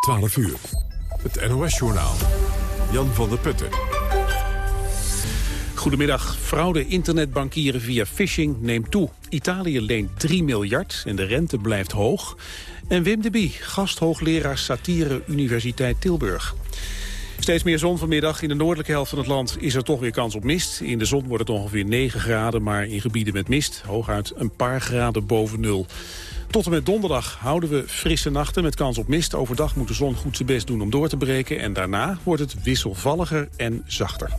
12 uur. Het NOS-journaal. Jan van der Putten. Goedemiddag. Fraude internetbankieren via phishing neemt toe. Italië leent 3 miljard en de rente blijft hoog. En Wim de Bie, gasthoogleraar satire Universiteit Tilburg. Steeds meer zon vanmiddag. In de noordelijke helft van het land is er toch weer kans op mist. In de zon wordt het ongeveer 9 graden, maar in gebieden met mist... hooguit een paar graden boven nul. Tot en met donderdag houden we frisse nachten met kans op mist. Overdag moet de zon goed zijn best doen om door te breken. En daarna wordt het wisselvalliger en zachter.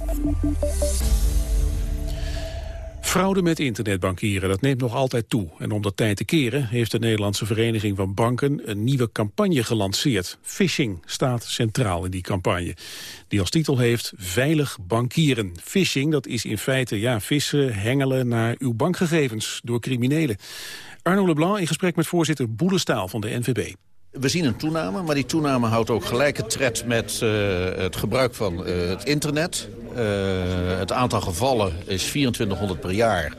Fraude met internetbankieren, dat neemt nog altijd toe. En om dat tijd te keren heeft de Nederlandse Vereniging van Banken een nieuwe campagne gelanceerd. Phishing staat centraal in die campagne. Die als titel heeft Veilig bankieren. Phishing, dat is in feite ja, vissen, hengelen naar uw bankgegevens door criminelen. Arno Leblanc in gesprek met voorzitter Boelestaal van de NVB. We zien een toename, maar die toename houdt ook gelijke tred met uh, het gebruik van uh, het internet. Uh, het aantal gevallen is 2400 per jaar.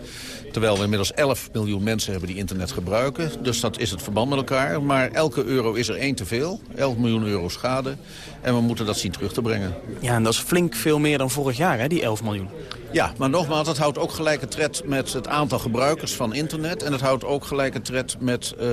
Terwijl we inmiddels 11 miljoen mensen hebben die internet gebruiken. Dus dat is het verband met elkaar. Maar elke euro is er één te veel. 11 miljoen euro schade. En we moeten dat zien terug te brengen. Ja, en dat is flink veel meer dan vorig jaar, hè, die 11 miljoen. Ja, maar nogmaals, het houdt ook gelijke tred met het aantal gebruikers van internet. En het houdt ook gelijke tred met uh,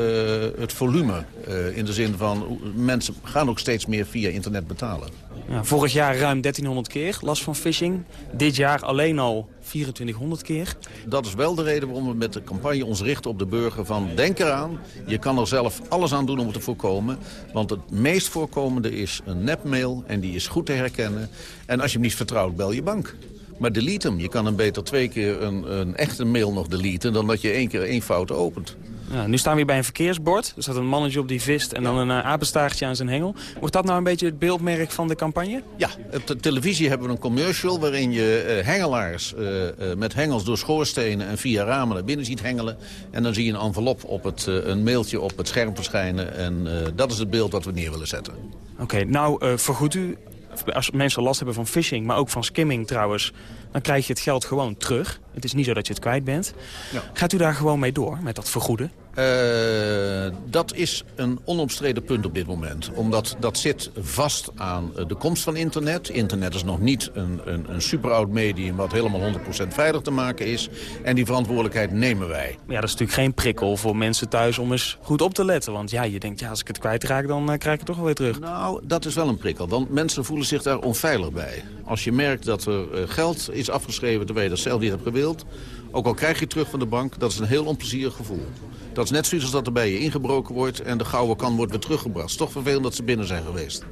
het volume. Uh, in de zin van, mensen gaan ook steeds meer via internet betalen. Ja, vorig jaar ruim 1300 keer last van phishing. Dit jaar alleen al 2400 keer. Dat is wel de reden waarom we met de campagne ons richten op de burger van... denk eraan, je kan er zelf alles aan doen om het te voorkomen. Want het meest voorkomende is een nepmail en die is goed te herkennen. En als je hem niet vertrouwt, bel je bank. Maar delete hem. Je kan hem beter twee keer een, een echte mail nog deleten... dan dat je één keer één fout opent. Ja, nu staan we hier bij een verkeersbord. Er staat een mannetje op die vist en dan een uh, apenstaartje aan zijn hengel. Wordt dat nou een beetje het beeldmerk van de campagne? Ja, op de televisie hebben we een commercial waarin je uh, hengelaars uh, met hengels door schoorstenen en via ramen naar binnen ziet hengelen. En dan zie je een envelop op het, een mailtje op het scherm verschijnen. En dat is het beeld dat we neer willen zetten. Oké, okay, nou vergoedt u als mensen last hebben van phishing, maar ook van skimming trouwens... dan krijg je het geld gewoon terug. Het is niet zo dat je het kwijt bent. Ja. Gaat u daar gewoon mee door, met dat vergoeden? Uh, dat is een onomstreden punt op dit moment. Omdat dat zit vast aan de komst van internet. Internet is nog niet een, een, een superoud medium wat helemaal 100% veilig te maken is. En die verantwoordelijkheid nemen wij. Ja, dat is natuurlijk geen prikkel voor mensen thuis om eens goed op te letten. Want ja, je denkt, ja, als ik het kwijtraak, dan uh, krijg ik het toch wel weer terug. Nou, dat is wel een prikkel. Want mensen voelen zich daar onveilig bij. Als je merkt dat er geld is afgeschreven terwijl je dat zelf niet hebt gewild... ook al krijg je het terug van de bank, dat is een heel onplezierig gevoel. Dat is net zoiets als dat er bij je ingebroken wordt en de gouden kan wordt weer teruggebracht. Het is toch vervelend dat ze binnen zijn geweest.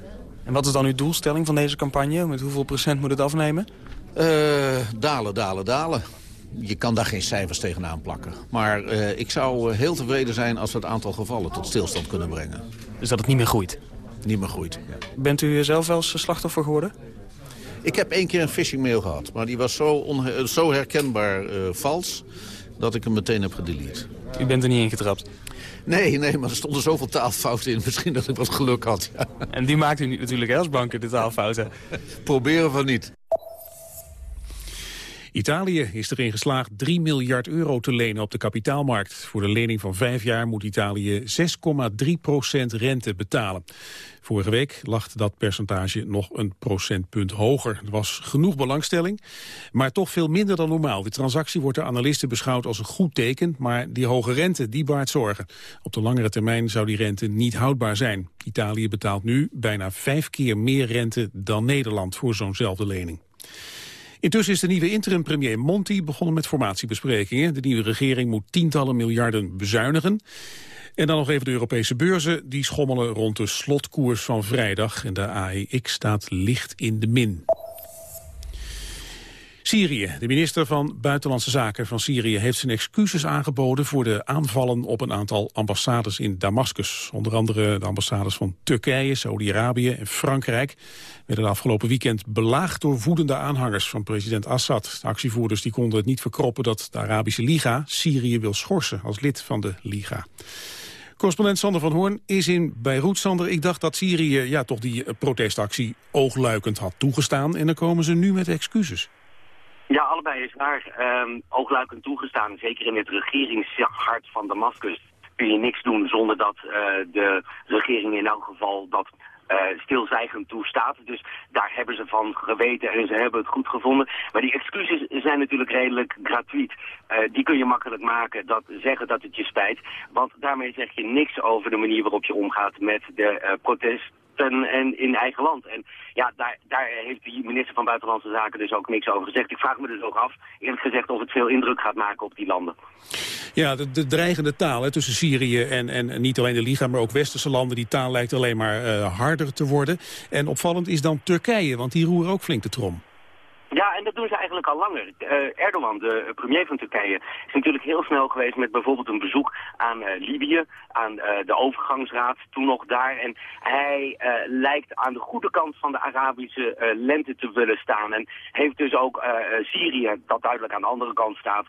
En wat is dan uw doelstelling van deze campagne? Met hoeveel procent moet het afnemen? Uh, dalen, dalen, dalen. Je kan daar geen cijfers tegenaan plakken. Maar uh, ik zou heel tevreden zijn als we het aantal gevallen tot stilstand kunnen brengen. Dus dat het niet meer groeit? Niet meer groeit, ja. Bent u zelf wel eens slachtoffer geworden? Ik heb één keer een phishing mail gehad. Maar die was zo, zo herkenbaar uh, vals dat ik hem meteen heb gedelete. U bent er niet in getrapt? Nee, nee, maar er stonden zoveel taalfouten in. Misschien dat ik wat geluk had. Ja. En die maakt u natuurlijk als banken, de taalfouten. Proberen van niet. Italië is erin geslaagd 3 miljard euro te lenen op de kapitaalmarkt. Voor de lening van vijf jaar moet Italië 6,3 procent rente betalen. Vorige week lag dat percentage nog een procentpunt hoger. Er was genoeg belangstelling, maar toch veel minder dan normaal. De transactie wordt door analisten beschouwd als een goed teken, maar die hoge rente die baart zorgen. Op de langere termijn zou die rente niet houdbaar zijn. Italië betaalt nu bijna vijf keer meer rente dan Nederland voor zo'nzelfde lening. Intussen is de nieuwe interim-premier Monti begonnen met formatiebesprekingen. De nieuwe regering moet tientallen miljarden bezuinigen. En dan nog even de Europese beurzen. Die schommelen rond de slotkoers van vrijdag. En de AEX staat licht in de min. Syrië. De minister van Buitenlandse Zaken van Syrië heeft zijn excuses aangeboden voor de aanvallen op een aantal ambassades in Damascus. Onder andere de ambassades van Turkije, Saudi-Arabië en Frankrijk werden de afgelopen weekend belaagd door woedende aanhangers van president Assad. De actievoerders die konden het niet verkroppen dat de Arabische Liga Syrië wil schorsen als lid van de Liga. Correspondent Sander van Hoorn is in Beirut. Sander, ik dacht dat Syrië ja, toch die protestactie oogluikend had toegestaan. En dan komen ze nu met excuses. Ja, allebei is waar. Um, oogluikend toegestaan, zeker in het regeringshart van Damascus. kun je niks doen zonder dat de regering in elk geval dat uh, stilzwijgend toestaat. Dus daar hebben ze van geweten en ze hebben het goed gevonden. Maar die excuses zijn natuurlijk redelijk gratuit. Uh, die kun je makkelijk maken, dat zeggen dat het je spijt. Want daarmee zeg je niks over de manier waarop je omgaat met de uh, protest en in eigen land. En ja, daar, daar heeft de minister van Buitenlandse Zaken dus ook niks over gezegd. Ik vraag me dus ook af, eerlijk gezegd, of het veel indruk gaat maken op die landen. Ja, de, de dreigende taal hè, tussen Syrië en, en niet alleen de Liga, maar ook westerse landen, die taal lijkt alleen maar uh, harder te worden. En opvallend is dan Turkije, want die roeren ook flink de trom. Ja, en dat doen ze eigenlijk al langer. Uh, Erdogan, de premier van Turkije, is natuurlijk heel snel geweest met bijvoorbeeld een bezoek aan uh, Libië, aan uh, de overgangsraad, toen nog daar. En hij lijkt aan de goede kant van de Arabische lente te willen staan. En heeft dus ook Syrië, dat duidelijk aan de andere kant staat,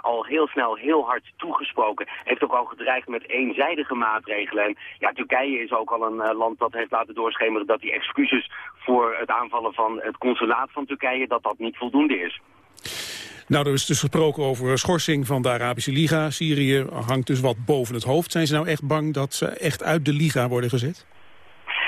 al heel snel heel hard toegesproken. Heeft ook al gedreigd met eenzijdige maatregelen. En ja, Turkije is ook al een land dat heeft laten doorschemeren dat die excuses voor het aanvallen van het consulaat van Turkije, dat dat niet voldoende is. Nou, er is dus gesproken over schorsing van de Arabische Liga. Syrië hangt dus wat boven het hoofd. Zijn ze nou echt bang dat ze echt uit de Liga worden gezet?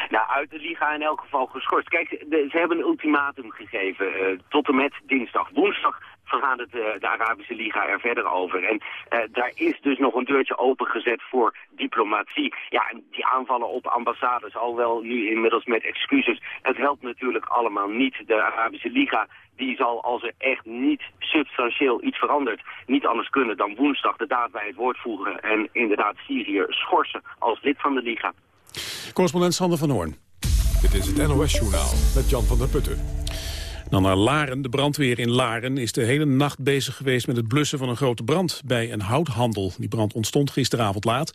Nou, uit de Liga in elk geval geschorst. Kijk, ze hebben een ultimatum gegeven uh, tot en met dinsdag. Woensdag vergaat het, uh, de Arabische Liga er verder over. En uh, daar is dus nog een deurtje opengezet voor diplomatie. Ja, en die aanvallen op ambassades, al wel nu inmiddels met excuses. Het helpt natuurlijk allemaal niet. De Arabische Liga die zal als er echt niet substantieel iets verandert... niet anders kunnen dan woensdag de daad bij het woord voegen... en inderdaad Syrië schorsen als lid van de Liga. Correspondent Sander van Hoorn. Dit is het NOS-journaal met Jan van der Putten. Dan naar Laren. De brandweer in Laren is de hele nacht bezig geweest met het blussen van een grote brand bij een houthandel. Die brand ontstond gisteravond laat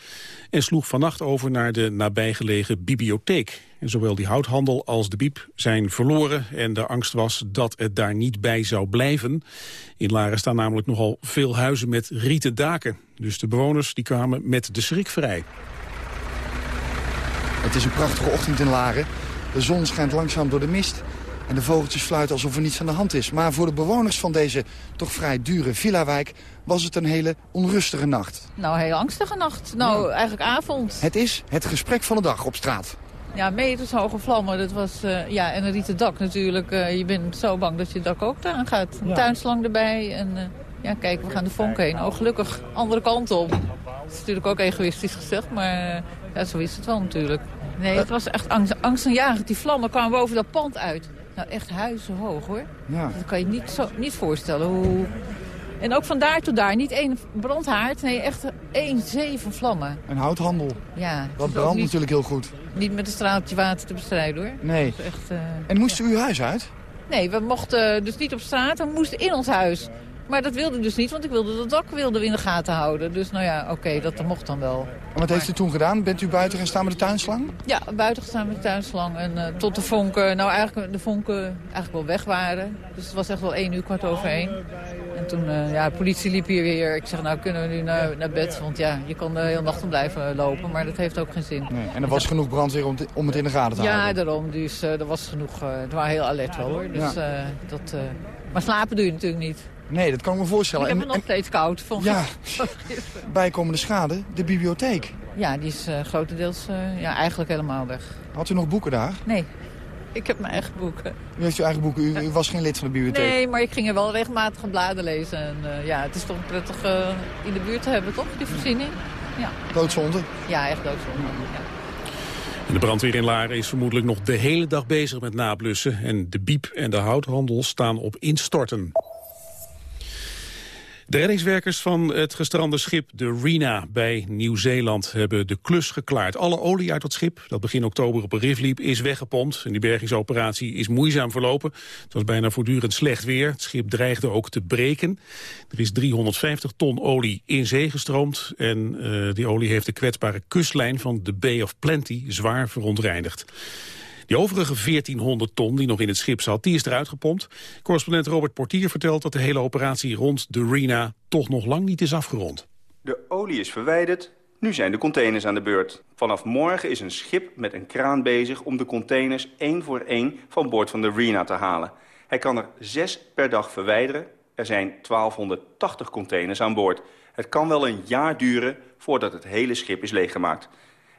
en sloeg vannacht over naar de nabijgelegen bibliotheek. En zowel die houthandel als de biep zijn verloren en de angst was dat het daar niet bij zou blijven. In Laren staan namelijk nogal veel huizen met rieten daken. Dus de bewoners die kwamen met de schrik vrij. Het is een prachtige ochtend in Laren. De zon schijnt langzaam door de mist. En de vogeltjes fluiten alsof er niets aan de hand is. Maar voor de bewoners van deze toch vrij dure villa-wijk was het een hele onrustige nacht. Nou, een hele angstige nacht. Nou, eigenlijk avond. Het is het gesprek van de dag op straat. Ja, metershoge vlammen. Dat was, uh, ja, en een rieten dak natuurlijk. Uh, je bent zo bang dat je dak ook aan gaat. Een tuinslang erbij. En uh, ja, kijk, we gaan de vonk heen. Oh, gelukkig, andere kant op. Dat is natuurlijk ook egoïstisch gezegd, maar ja, zo is het wel natuurlijk. Nee, het was echt angst, angstaanjagend. Die vlammen kwamen boven dat pand uit. Nou, echt huizenhoog hoor. Ja. Dat kan je niet, zo, niet voorstellen. Hoe... En ook van daar tot daar. Niet één brandhaard, nee, echt één zeven vlammen. Een houthandel. Ja. Dat brandt natuurlijk heel goed. Niet met een straaltje water te bestrijden hoor. Nee. Echt, uh... En moest u uw huis uit? Nee, we mochten dus niet op straat, we moesten in ons huis. Maar dat wilde ik dus niet, want ik wilde dat dak wilde in de gaten houden. Dus nou ja, oké, dat mocht dan wel. En wat heeft u toen gedaan? Bent u buiten gaan staan met de tuinslang? Ja, buiten gestaan met de tuinslang. En uh, tot de vonken, nou eigenlijk de vonken eigenlijk wel weg waren. Dus het was echt wel één uur, kwart over één. En toen, uh, ja, de politie liep hier weer. Ik zeg, nou kunnen we nu naar, naar bed? Want ja, je kan de hele nacht om blijven lopen, maar dat heeft ook geen zin. Nee. En er was genoeg brandweer om, om het in de gaten te ja, houden? Ja, daarom. Dus uh, er was genoeg. het waren heel alert wel hoor. Dus, ja. dat, maar slapen doe je natuurlijk niet. Nee, dat kan ik me voorstellen. Ik heb me nog steeds koud. Van ja, bijkomende schade, de bibliotheek. Ja, die is uh, grotendeels uh, ja, eigenlijk helemaal weg. Had u nog boeken daar? Nee, ik heb mijn eigen boeken. U heeft uw eigen boeken, u, u, was geen lid van de bibliotheek? Nee, maar ik ging er wel regelmatig een bladen lezen. En uh, ja, het is toch prettig in de buurt te hebben, toch, die voorziening? Ja. Doodzonde? Ja, echt doodzonde, ja. En de brandweer in Laren is vermoedelijk nog de hele dag bezig met nablussen. En de biep en de houthandel staan op instorten. De reddingswerkers van het gestrande schip de Rena bij Nieuw-Zeeland hebben de klus geklaard. Alle olie uit het schip, dat begin oktober op een rif liep, is weggepompt. En die bergingsoperatie is moeizaam verlopen. Het was bijna voortdurend slecht weer. Het schip dreigde ook te breken. Er is 350 ton olie in zee gestroomd. En uh, die olie heeft de kwetsbare kustlijn van de Bay of Plenty zwaar verontreinigd. Die overige 1400 ton die nog in het schip zat, die is eruit gepompt. Correspondent Robert Portier vertelt dat de hele operatie rond de Rena toch nog lang niet is afgerond. De olie is verwijderd, nu zijn de containers aan de beurt. Vanaf morgen is een schip met een kraan bezig om de containers één voor één van boord van de Rena te halen. Hij kan er zes per dag verwijderen. Er zijn 1280 containers aan boord. Het kan wel een jaar duren voordat het hele schip is leeggemaakt.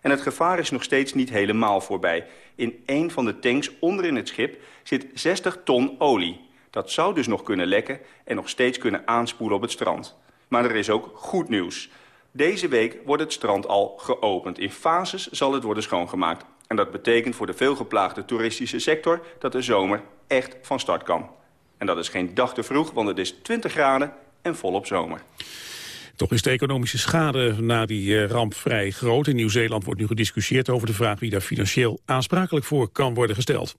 En het gevaar is nog steeds niet helemaal voorbij. In een van de tanks onderin het schip zit 60 ton olie. Dat zou dus nog kunnen lekken en nog steeds kunnen aanspoelen op het strand. Maar er is ook goed nieuws. Deze week wordt het strand al geopend. In fases zal het worden schoongemaakt. En dat betekent voor de veelgeplaagde toeristische sector... dat de zomer echt van start kan. En dat is geen dag te vroeg, want het is 20 graden en volop zomer. Toch is de economische schade na die eh, ramp vrij groot. In Nieuw-Zeeland wordt nu gediscussieerd over de vraag wie daar financieel aansprakelijk voor kan worden gesteld.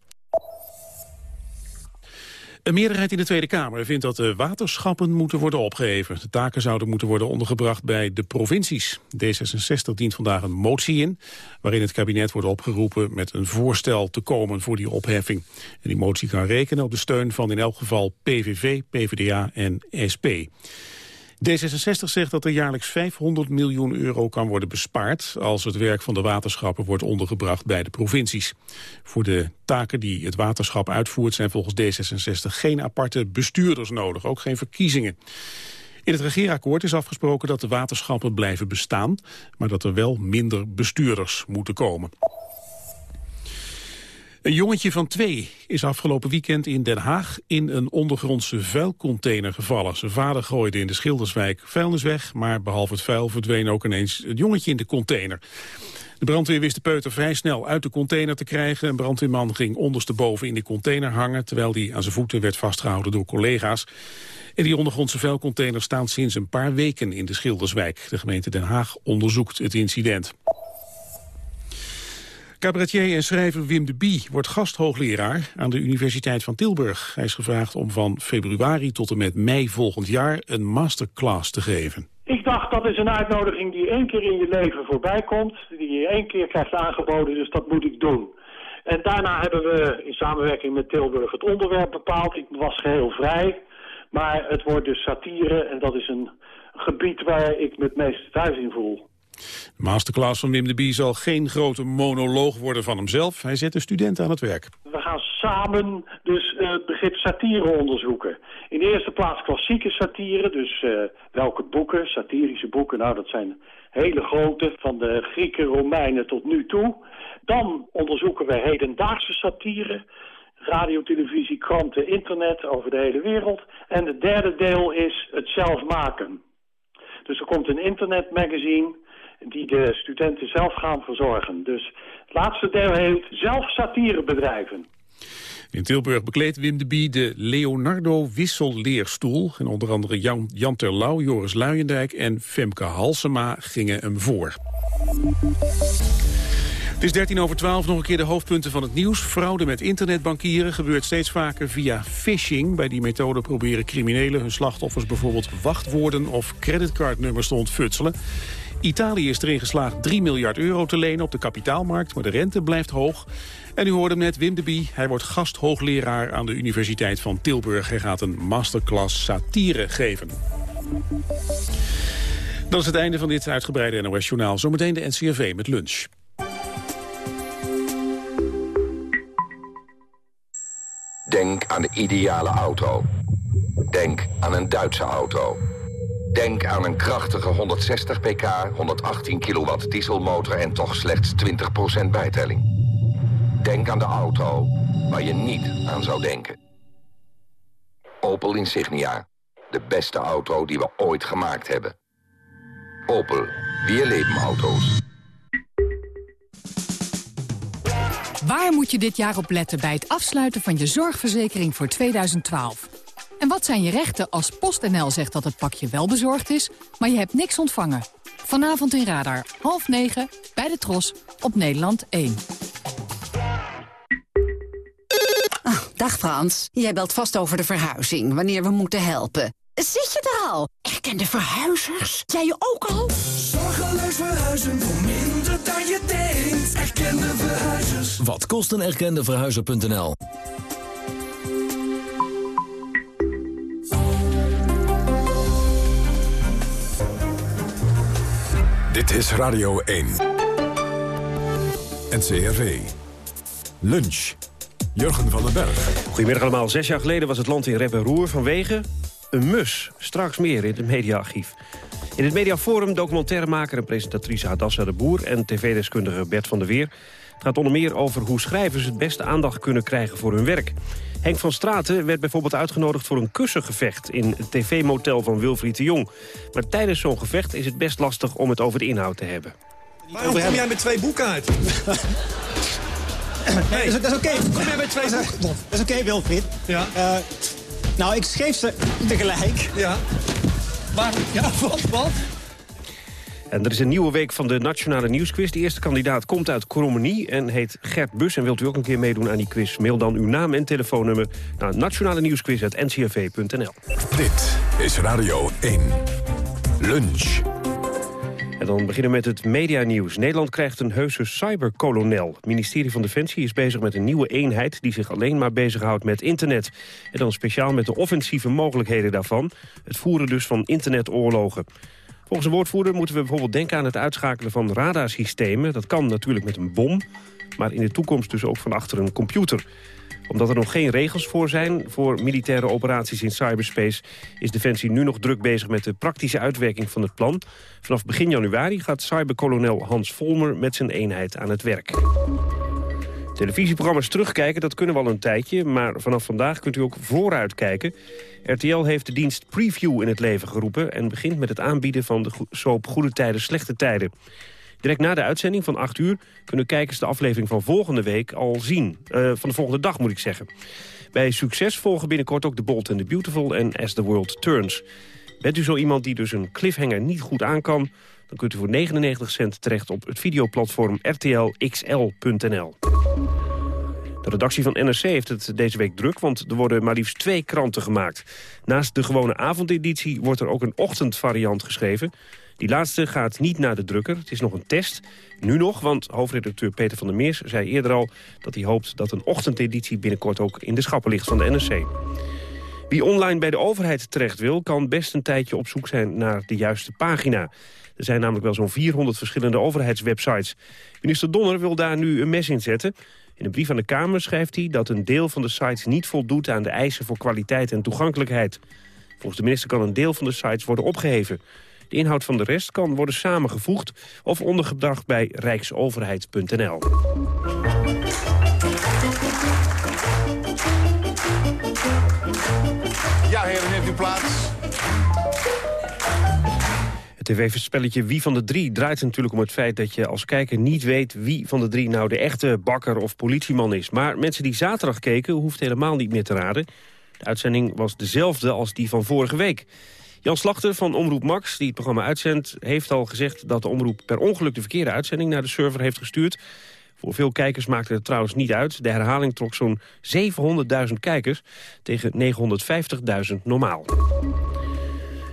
Een meerderheid in de Tweede Kamer vindt dat de waterschappen moeten worden opgeheven. De taken zouden moeten worden ondergebracht bij de provincies. D66 dient vandaag een motie in, waarin het kabinet wordt opgeroepen met een voorstel te komen voor die opheffing. En die motie kan rekenen op de steun van in elk geval PVV, PvdA en SP. D66 zegt dat er jaarlijks 500 miljoen euro kan worden bespaard... als het werk van de waterschappen wordt ondergebracht bij de provincies. Voor de taken die het waterschap uitvoert... zijn volgens D66 geen aparte bestuurders nodig, ook geen verkiezingen. In het regeerakkoord is afgesproken dat de waterschappen blijven bestaan... maar dat er wel minder bestuurders moeten komen. Een jongetje van twee is afgelopen weekend in Den Haag in een ondergrondse vuilcontainer gevallen. Zijn vader gooide in de Schilderswijk vuilnis weg, maar behalve het vuil verdween ook ineens het jongetje in de container. De brandweer wist de peuter vrij snel uit de container te krijgen. Een brandweerman ging ondersteboven in de container hangen... terwijl hij aan zijn voeten werd vastgehouden door collega's. En die ondergrondse vuilcontainer staan sinds een paar weken in de Schilderswijk. De gemeente Den Haag onderzoekt het incident. Cabaretier en schrijver Wim de Bie wordt gasthoogleraar aan de Universiteit van Tilburg. Hij is gevraagd om van februari tot en met mei volgend jaar een masterclass te geven. Ik dacht dat is een uitnodiging die één keer in je leven voorbij komt. Die je één keer krijgt aangeboden, dus dat moet ik doen. En daarna hebben we in samenwerking met Tilburg het onderwerp bepaald. Ik was geheel vrij, maar het wordt dus satire en dat is een gebied waar ik me het meest thuis in voel. De masterclass van Wim de Bie zal geen grote monoloog worden van hemzelf. Hij zet de studenten aan het werk. We gaan samen dus uh, het begrip satire onderzoeken. In de eerste plaats klassieke satire, dus uh, welke boeken, satirische boeken, nou dat zijn hele grote, van de Grieken, Romeinen tot nu toe. Dan onderzoeken we hedendaagse satire, radio, televisie, kranten, internet over de hele wereld. En het derde deel is het zelf maken. Dus er komt een internetmagazine die de studenten zelf gaan verzorgen. Dus het laatste deel heet zelf satire bedrijven. In Tilburg bekleedt Wim de Bie de Leonardo Wisselleerstoel. En onder andere Jan, Jan Terlouw, Joris Luijendijk en Femke Halsema gingen hem voor. Het is 13 over 12, nog een keer de hoofdpunten van het nieuws. Fraude met internetbankieren gebeurt steeds vaker via phishing. Bij die methode proberen criminelen hun slachtoffers bijvoorbeeld wachtwoorden of creditcardnummers te ontfutselen. Italië is erin geslaagd 3 miljard euro te lenen op de kapitaalmarkt, maar de rente blijft hoog. En u hoorde hem net Wim de Bie. Hij wordt gasthoogleraar aan de Universiteit van Tilburg. Hij gaat een masterclass satire geven. Dat is het einde van dit uitgebreide NOS-journaal. Zometeen de NCRV met lunch. Denk aan de ideale auto. Denk aan een Duitse auto. Denk aan een krachtige 160 pk, 118 kilowatt dieselmotor en toch slechts 20% bijtelling. Denk aan de auto waar je niet aan zou denken. Opel Insignia. De beste auto die we ooit gemaakt hebben. Opel. Weer leven auto's. Waar moet je dit jaar op letten bij het afsluiten van je zorgverzekering voor 2012? En wat zijn je rechten als PostNL zegt dat het pakje wel bezorgd is, maar je hebt niks ontvangen? Vanavond in Radar, half negen, bij de Tros, op Nederland 1. Oh, dag Frans, jij belt vast over de verhuizing, wanneer we moeten helpen. Zit je er al? Erkende verhuizers? Jij je ook al? Zorgeloos verhuizen voor minder dan je denkt. Erkende verhuizers. Wat kost een erkende verhuizer.nl? Dit is Radio 1. NCRV. Lunch. Jurgen van den Berg. Goedemiddag allemaal. Zes jaar geleden was het land in rep en roer vanwege een mus. Straks meer in het mediaarchief. In het Mediaforum documentairemaker en presentatrice Hadassa de Boer... en tv-deskundige Bert van der Weer. Het gaat onder meer over hoe schrijvers het beste aandacht kunnen krijgen voor hun werk. Henk van Straten werd bijvoorbeeld uitgenodigd voor een kussengevecht... in het tv-motel van Wilfried de Jong. Maar tijdens zo'n gevecht is het best lastig om het over de inhoud te hebben. Waarom kom jij met twee boeken uit? Nee, dat is, oké. Kom jij met twee boeken? Dat is oké, Wilfried. Ja. Eh, nou, ik schreef ze tegelijk. Ja. Maar, ja, wat, wat? En er is een nieuwe week van de Nationale Nieuwsquiz. De eerste kandidaat komt uit Krommenie en heet Gert Bus. En wilt u ook een keer meedoen aan die quiz? Mail dan uw naam en telefoonnummer naar nationale nieuwsquiz.ncrv.nl. Dit is Radio 1. Lunch. En dan beginnen we met het medianieuws. Nederland krijgt een heuse cyberkolonel. Het ministerie van Defensie is bezig met een nieuwe eenheid... die zich alleen maar bezighoudt met internet. En dan speciaal met de offensieve mogelijkheden daarvan. Het voeren dus van internetoorlogen. Volgens een woordvoerder moeten we bijvoorbeeld denken aan het uitschakelen van radarsystemen. Dat kan natuurlijk met een bom, maar in de toekomst dus ook van achter een computer omdat er nog geen regels voor zijn voor militaire operaties in cyberspace... is Defensie nu nog druk bezig met de praktische uitwerking van het plan. Vanaf begin januari gaat cyberkolonel Hans Volmer met zijn eenheid aan het werk. Televisieprogramma's terugkijken, dat kunnen we al een tijdje... maar vanaf vandaag kunt u ook vooruit kijken. RTL heeft de dienst Preview in het leven geroepen... en begint met het aanbieden van de soap Goede Tijden, Slechte Tijden. Direct na de uitzending van 8 uur kunnen kijkers de aflevering van volgende week al zien. Eh, van de volgende dag moet ik zeggen. Bij Succes volgen binnenkort ook The Bold and the Beautiful en As the World Turns. Bent u zo iemand die dus een cliffhanger niet goed aan kan... dan kunt u voor 99 cent terecht op het videoplatform rtlxl.nl. De redactie van NRC heeft het deze week druk, want er worden maar liefst twee kranten gemaakt. Naast de gewone avondeditie wordt er ook een ochtendvariant geschreven. Die laatste gaat niet naar de drukker, het is nog een test. Nu nog, want hoofdredacteur Peter van der Meers zei eerder al... dat hij hoopt dat een ochtendeditie binnenkort ook in de schappen ligt van de NRC. Wie online bij de overheid terecht wil, kan best een tijdje op zoek zijn naar de juiste pagina. Er zijn namelijk wel zo'n 400 verschillende overheidswebsites. Minister Donner wil daar nu een mes in zetten. In een brief aan de Kamer schrijft hij dat een deel van de sites niet voldoet aan de eisen voor kwaliteit en toegankelijkheid. Volgens de minister kan een deel van de sites worden opgeheven. De inhoud van de rest kan worden samengevoegd of ondergebracht bij rijksoverheid.nl. Ja, heren, neemt u plaats. Het tv-spelletje Wie van de Drie draait natuurlijk om het feit dat je als kijker niet weet wie van de drie nou de echte bakker of politieman is. Maar mensen die zaterdag keken hoeft helemaal niet meer te raden. De uitzending was dezelfde als die van vorige week. Jan Slachter van Omroep Max, die het programma uitzendt... heeft al gezegd dat de omroep per ongeluk de verkeerde uitzending naar de server heeft gestuurd. Voor veel kijkers maakte het trouwens niet uit. De herhaling trok zo'n 700.000 kijkers tegen 950.000 normaal.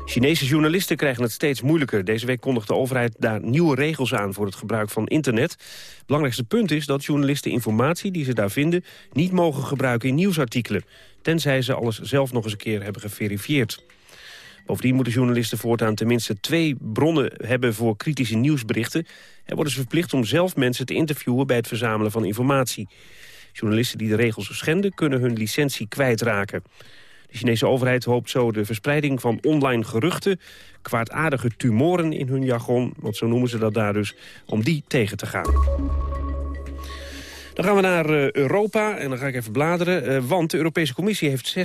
Chinese journalisten krijgen het steeds moeilijker. Deze week kondigt de overheid daar nieuwe regels aan voor het gebruik van internet. Het belangrijkste punt is dat journalisten informatie die ze daar vinden... niet mogen gebruiken in nieuwsartikelen. Tenzij ze alles zelf nog eens een keer hebben geverifieerd. Bovendien moeten journalisten voortaan tenminste twee bronnen hebben voor kritische nieuwsberichten. En worden ze verplicht om zelf mensen te interviewen bij het verzamelen van informatie. Journalisten die de regels schenden kunnen hun licentie kwijtraken. De Chinese overheid hoopt zo de verspreiding van online geruchten... kwaadaardige tumoren in hun jargon, want zo noemen ze dat daar dus... om die tegen te gaan. Dan gaan we naar eh, Europa en dan ga ik even bladeren. eh, want de Europese Commissie heeft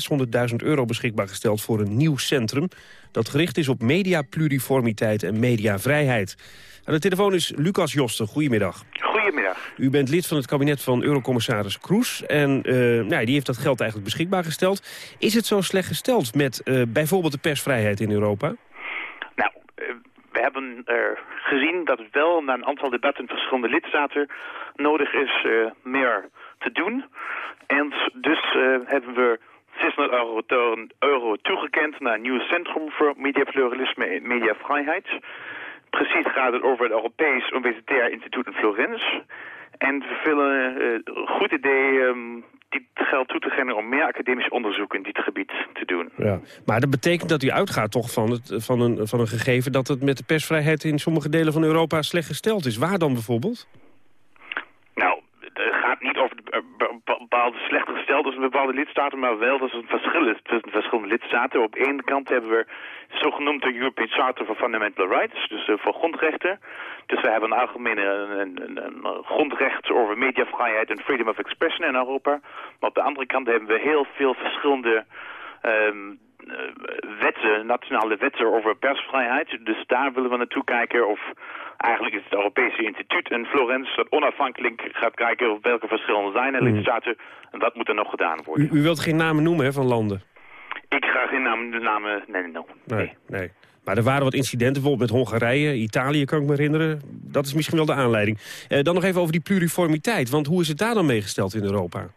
600.000 euro beschikbaar gesteld... voor een nieuw centrum dat gericht is op mediapluriformiteit en mediavrijheid. Aan de telefoon is Lucas Josten. Goedemiddag. Goedemiddag. U bent lid van het kabinet van eurocommissaris Kroes. En eh, nou, die heeft dat geld eigenlijk beschikbaar gesteld. Is het zo slecht gesteld met bijvoorbeeld de persvrijheid in Europa? Nou, we hebben er gezien dat het wel na een aantal debatten in verschillende lidstaten nodig is eh, meer te doen. En dus eh, hebben we 600 euro, toegekend naar een nieuw centrum voor mediapluralisme en mediavrijheid. Precies gaat het over het Europees Universitair Instituut in Florence. En we vinden eh, een goed idee ehm, dit geld toe te geven om meer academisch onderzoek in dit gebied te doen. Ja. Maar dat betekent dat u uitgaat toch van, het, van, een, van een gegeven... dat het met de persvrijheid in sommige delen van Europa slecht gesteld is. Waar dan bijvoorbeeld? Nou, het gaat niet over de, eh, bepaalde slecht gesteld in bepaalde lidstaten, maar wel dat er een verschil is tussen verschillende lidstaten. Op één kant hebben we zogenoemde European Charter for Fundamental Rights, dus eh, voor grondrechten. Dus we hebben een algemene een, een, een, grondrecht over mediavrijheid en freedom of expression in Europa. Maar op de andere kant hebben we heel veel verschillende eh, wetten, nationale wetten over persvrijheid. Dus daar willen we naartoe kijken of eigenlijk is het Europese instituut in Florence dat onafhankelijk gaat kijken of welke verschillen zijn in Mhm. lidstaten. En dat moet er nog gedaan worden. U, u wilt geen namen noemen hè, van landen? Ik ga geen namen, de namen nee, no. Nee, nee. Maar er waren wat incidenten, bijvoorbeeld met Hongarije, Italië kan ik me herinneren. Dat is misschien wel de aanleiding. Eh, dan nog even over die pluriformiteit, want hoe is het daar dan meegesteld in Europa?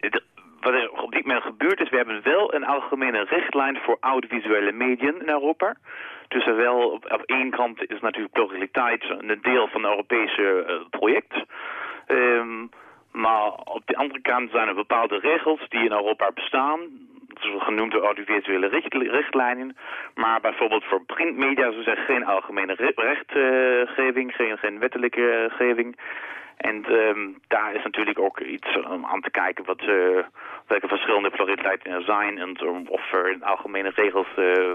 Het- Wat er op dit moment gebeurt is, we hebben wel een algemene richtlijn voor audiovisuele media in Europa. Dus wel, op, één kant is natuurlijk pluraliteit een deel van het Europese eh, project. Ehm, maar op de andere kant zijn er bepaalde regels die in Europa bestaan. Genoemde audiovisuele richt- richtlijnen. Maar bijvoorbeeld voor printmedia is er geen algemene re- rechtgeving, geen, geen wettelijke geving. En ehm, daar is natuurlijk ook iets om aan te kijken wat, eh, welke verschillende pluraliteiten er zijn en um, of er in algemene regels eh,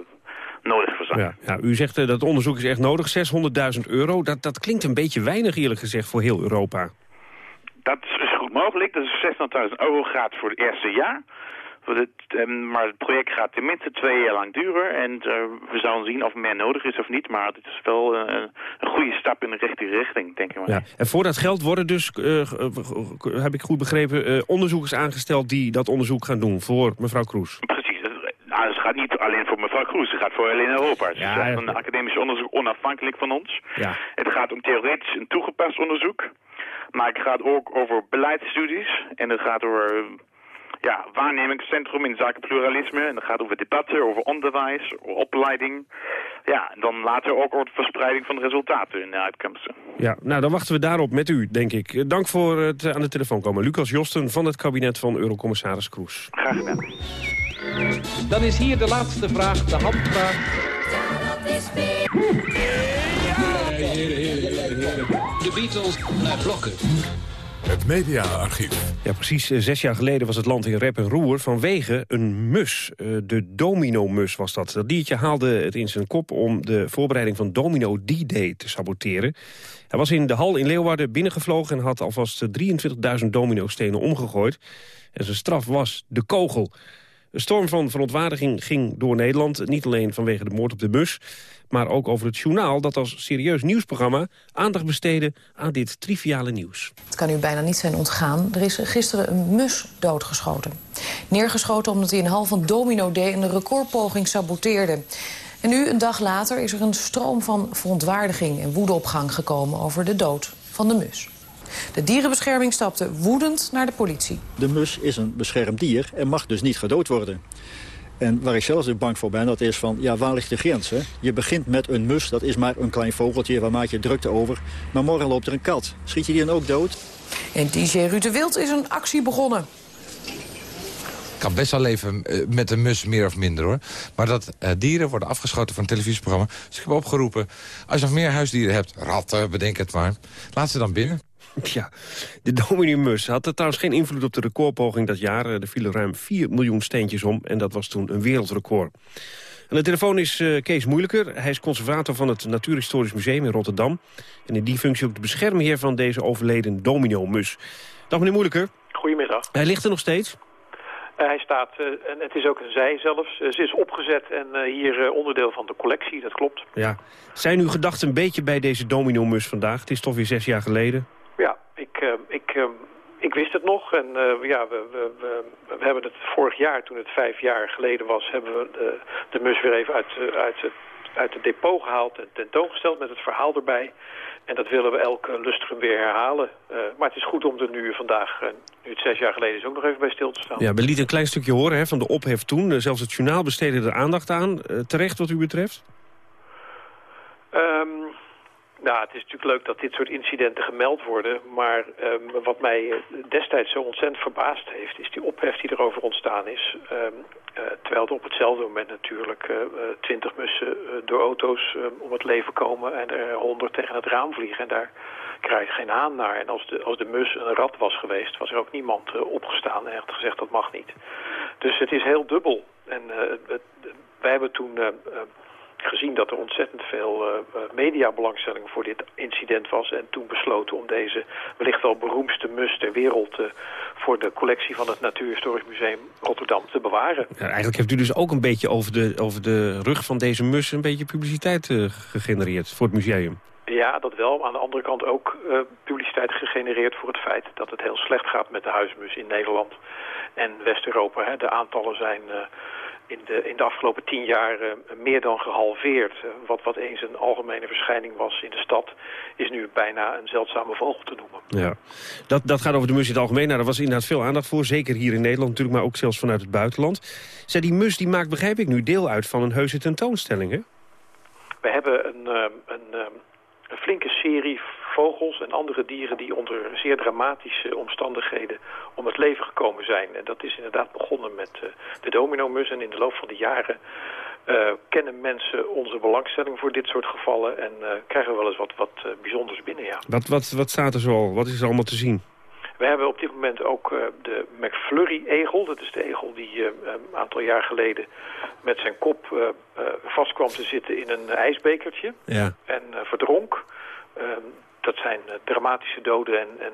nodig voor zijn. Ja, ja, u zegt eh, dat onderzoek is echt nodig, 600.000 euro. Dat, dat klinkt een beetje weinig eerlijk gezegd voor heel Europa. Dat is goed mogelijk. Dat is 600.000 euro gaat voor het eerste jaar. Het, ehm, maar het project gaat tenminste twee jaar lang duren. En eh, we zullen zien of er meer nodig is of niet. Maar het is wel eh, een goede stap in de richtige richting, denk ik maar. Ja. En voor dat geld worden dus, eh, heb ik goed begrepen, onderzoekers aangesteld die dat onderzoek gaan doen voor mevrouw Kroes. Precies. Het, nou, het gaat niet alleen voor mevrouw Kroes, het gaat voor heel Europa. Het is Ja, een academisch onderzoek onafhankelijk van ons. Ja. Het gaat om theoretisch en toegepast onderzoek. Maar het gaat ook over beleidsstudies. En het gaat over ja, waarnemingscentrum in zaken pluralisme. En het gaat over debatten, over onderwijs, over opleiding. Ja, en dan later ook over de verspreiding van de resultaten in de uitkomsten. Ja, nou dan wachten we daarop met u, denk ik. Eh, Dank voor het eh, aan de telefoon komen. Lucas Josten van het kabinet van Eurocommissaris Kroes. Graag gedaan. Dan is hier de laatste vraag, de handvraag. De Beatles naar blokken. Het mediaarchief. Ja, precies eh, zes jaar geleden was het land in rep en roer vanwege een mus. Eh, De domino-mus was dat. Dat diertje haalde het in zijn kop om de voorbereiding van Domino D-Day te saboteren. Hij was in de hal in Leeuwarden binnengevlogen en had alvast eh, 23.000 domino-stenen omgegooid. En zijn straf was de kogel. Een storm van verontwaardiging ging door Nederland. Niet alleen vanwege de moord op de mus, maar ook over het journaal... dat als serieus nieuwsprogramma aandacht besteedde aan dit triviale nieuws. Het kan u bijna niet zijn ontgaan. Er is gisteren een mus doodgeschoten. Neergeschoten omdat hij een hal van Domino D een recordpoging saboteerde. En nu, een dag later, is er een stroom van verontwaardiging en woede op gang gekomen over de dood van de mus. De dierenbescherming stapte woedend naar de politie. De mus is een beschermd dier en mag dus niet gedood worden. En waar ik zelfs bang voor ben, dat is van, ja, waar ligt de grens? Hè? Je begint met een mus, dat is maar een klein vogeltje, waar maak je drukte over. Maar morgen loopt er een kat. Schiet je die dan ook dood? En DJ Ruud de Wild is een actie begonnen. Ik kan best wel leven eh, met een mus, meer of minder hoor. Maar dat eh, dieren worden afgeschoten van een televisieprogramma. Dus ik heb opgeroepen, als je nog meer huisdieren hebt, ratten, bedenk het maar. Laat ze dan binnen. Ja, de Dominimus had er trouwens geen invloed op de recordpoging dat jaar. Er vielen ruim 4 miljoen steentjes om en dat was toen een wereldrecord. Aan de telefoon is eh, Kees Moeilijker. Hij is conservator van het Natuurhistorisch Museum in Rotterdam. En in die functie ook de beschermheer van deze overleden domino-mus. Dag meneer Moeilijker. Goedemiddag. Hij ligt er nog steeds? Eh, hij staat, eh, en het is ook een zij zelfs. Eh, ze is opgezet en eh, hier eh, onderdeel van de collectie, dat klopt. Ja. Zijn uw gedachten een beetje bij deze domino-mus vandaag? Het is toch weer zes jaar geleden. Ja, ik, eh, ik, eh, wist het nog. En eh, ja, we, we, we, we hebben het vorig jaar, toen het vijf jaar geleden was... hebben we de, de mus weer even uit, eh, uit, het, uit het depot gehaald en tentoongesteld met het verhaal erbij. En dat willen we elke lustrum weer herhalen. Eh, maar het is goed om er nu vandaag, eh, nu het zes jaar geleden is, ook nog even bij stil te staan. Ja, we lieten een klein stukje horen hè, van de ophef toen. Eh, Zelfs het journaal besteedde er aandacht aan. Eh, terecht wat u betreft? Ehm, Nou, het is natuurlijk leuk dat dit soort incidenten gemeld worden. Maar ehm, wat mij eh, destijds zo ontzettend verbaasd heeft... is die ophef die erover ontstaan is. Ehm, eh, terwijl er op hetzelfde moment natuurlijk eh, twintig mussen door auto's ehm, om het leven komen... en er honderd tegen het raam vliegen. En daar krijg geen haan naar. En als de, als de mus een rat was geweest, was er ook niemand opgestaan en heeft gezegd dat mag niet. Dus het is heel dubbel. En wij hebben toen gezien dat er ontzettend veel uh, mediabelangstelling voor dit incident was... en toen besloten om deze wellicht wel beroemdste mus ter wereld... Uh, voor de collectie van het Natuurhistorisch Museum Rotterdam te bewaren. Ja, eigenlijk heeft u dus ook een beetje over de, over de rug van deze mus... een beetje publiciteit gegenereerd voor het museum. Ja, dat wel. Maar aan de andere kant ook publiciteit gegenereerd voor het feit dat het heel slecht gaat met de huismus in Nederland en West-Europa. De aantallen zijn in de, in de afgelopen tien jaar uh, meer dan gehalveerd. Uh, wat, wat eens een algemene verschijning was in de stad... is nu bijna een zeldzame vogel te noemen. Ja, dat, dat gaat over de mus in het algemeen. Nou, daar was inderdaad veel aandacht voor. Zeker hier in Nederland natuurlijk, maar ook zelfs vanuit het buitenland. Zij, die mus die maakt, begrijp ik nu, deel uit van een heuse tentoonstelling, hè? We hebben een, uh, een, een flinke serie vogels en andere dieren die onder zeer dramatische omstandigheden om het leven gekomen zijn. En dat is inderdaad begonnen met uh, de dominomus en in de loop van de jaren uh, kennen mensen onze belangstelling voor dit soort gevallen en uh, krijgen we wel eens wat, wat bijzonders binnen, ja. Wat, wat, wat staat er zo al? Wat is er allemaal te zien? We hebben op dit moment ook de McFlurry-egel. Dat is de egel die een aantal jaar geleden met zijn kop vast kwam te zitten in een ijsbekertje. Ja. En verdronk. Dat zijn eh, dramatische doden en, en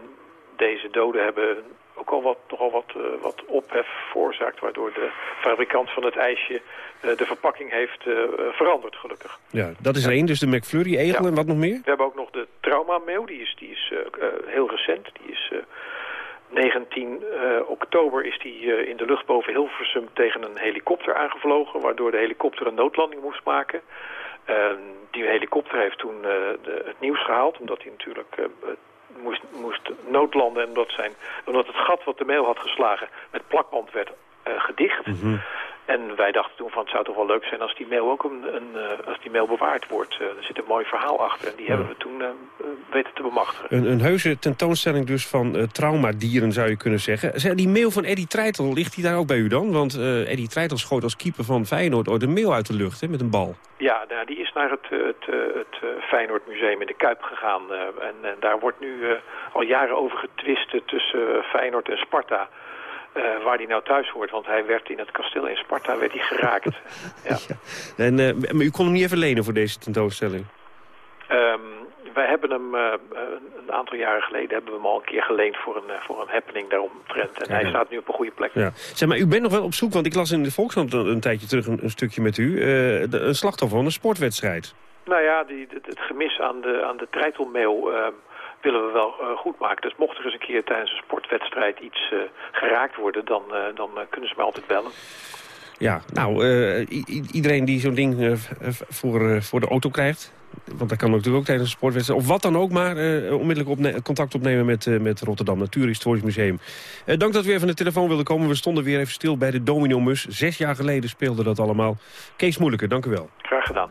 deze doden hebben ook al wat, nogal wat, uh, wat ophef veroorzaakt... waardoor de fabrikant van het ijsje uh, de verpakking heeft uh, veranderd, gelukkig. Ja, dat is één, dus de McFlurry-egel ja. en wat nog meer? We hebben ook nog de traumameeuw, die is, die is heel recent. Die is 19 oktober is die in de lucht boven Hilversum tegen een helikopter aangevlogen... waardoor de helikopter een noodlanding moest maken... Uh, die helikopter heeft toen uh, de, het nieuws gehaald, omdat hij natuurlijk uh, moest, moest noodlanden. En omdat, zijn, omdat het gat wat de mail had geslagen met plakband werd gedicht. -hmm. En wij dachten toen van het zou toch wel leuk zijn als die mail ook een, een uh, als die mail bewaard wordt. Uh, er zit een mooi verhaal achter en die ja. hebben we toen uh, weten te bemachtigen. Een, een heuse tentoonstelling dus van traumadieren zou je kunnen zeggen. Die mail van Eddie Treitel, ligt die daar ook bij u dan? Want Eddie Treitel schoot als keeper van Feyenoord ooit een mail uit de lucht hè, met een bal. Ja, nou, die is naar het, het, het, Feyenoord Museum in de Kuip gegaan. en, en daar wordt nu al jaren over getwist tussen Feyenoord en Sparta. Uh, waar hij nou thuis hoort. Want hij werd in het kasteel in Sparta werd hij geraakt. ja. ja. En, uh, maar u kon hem niet even lenen voor deze tentoonstelling? Um, wij hebben hem uh, een aantal jaren geleden hebben we hem al een keer geleend voor een, voor een happening daaromtrent. En ja, hij staat nu op een goede plek. Ja. Zeg maar, u bent nog wel op zoek, want ik las in de Volkskrant een, een tijdje terug een, een, stukje met u. De, een slachtoffer van een sportwedstrijd. Nou ja, die, het, het gemis aan de, aan de treitelmail willen we wel uh, goed maken. Dus mocht er eens een keer tijdens een sportwedstrijd iets uh, geraakt worden... dan, uh, dan kunnen ze mij altijd bellen. Ja, nou, iedereen die zo'n ding voor, voor de auto krijgt... want dat kan natuurlijk ook tijdens een sportwedstrijd... of wat dan ook maar, onmiddellijk opne contact opnemen met, met Rotterdam Natuurhistorisch Museum. dank dat u even aan de telefoon wilde komen. We stonden weer even stil bij de Domino Mus. Zes jaar geleden speelde dat allemaal. Kees Moeilijke, dank u wel. Graag gedaan.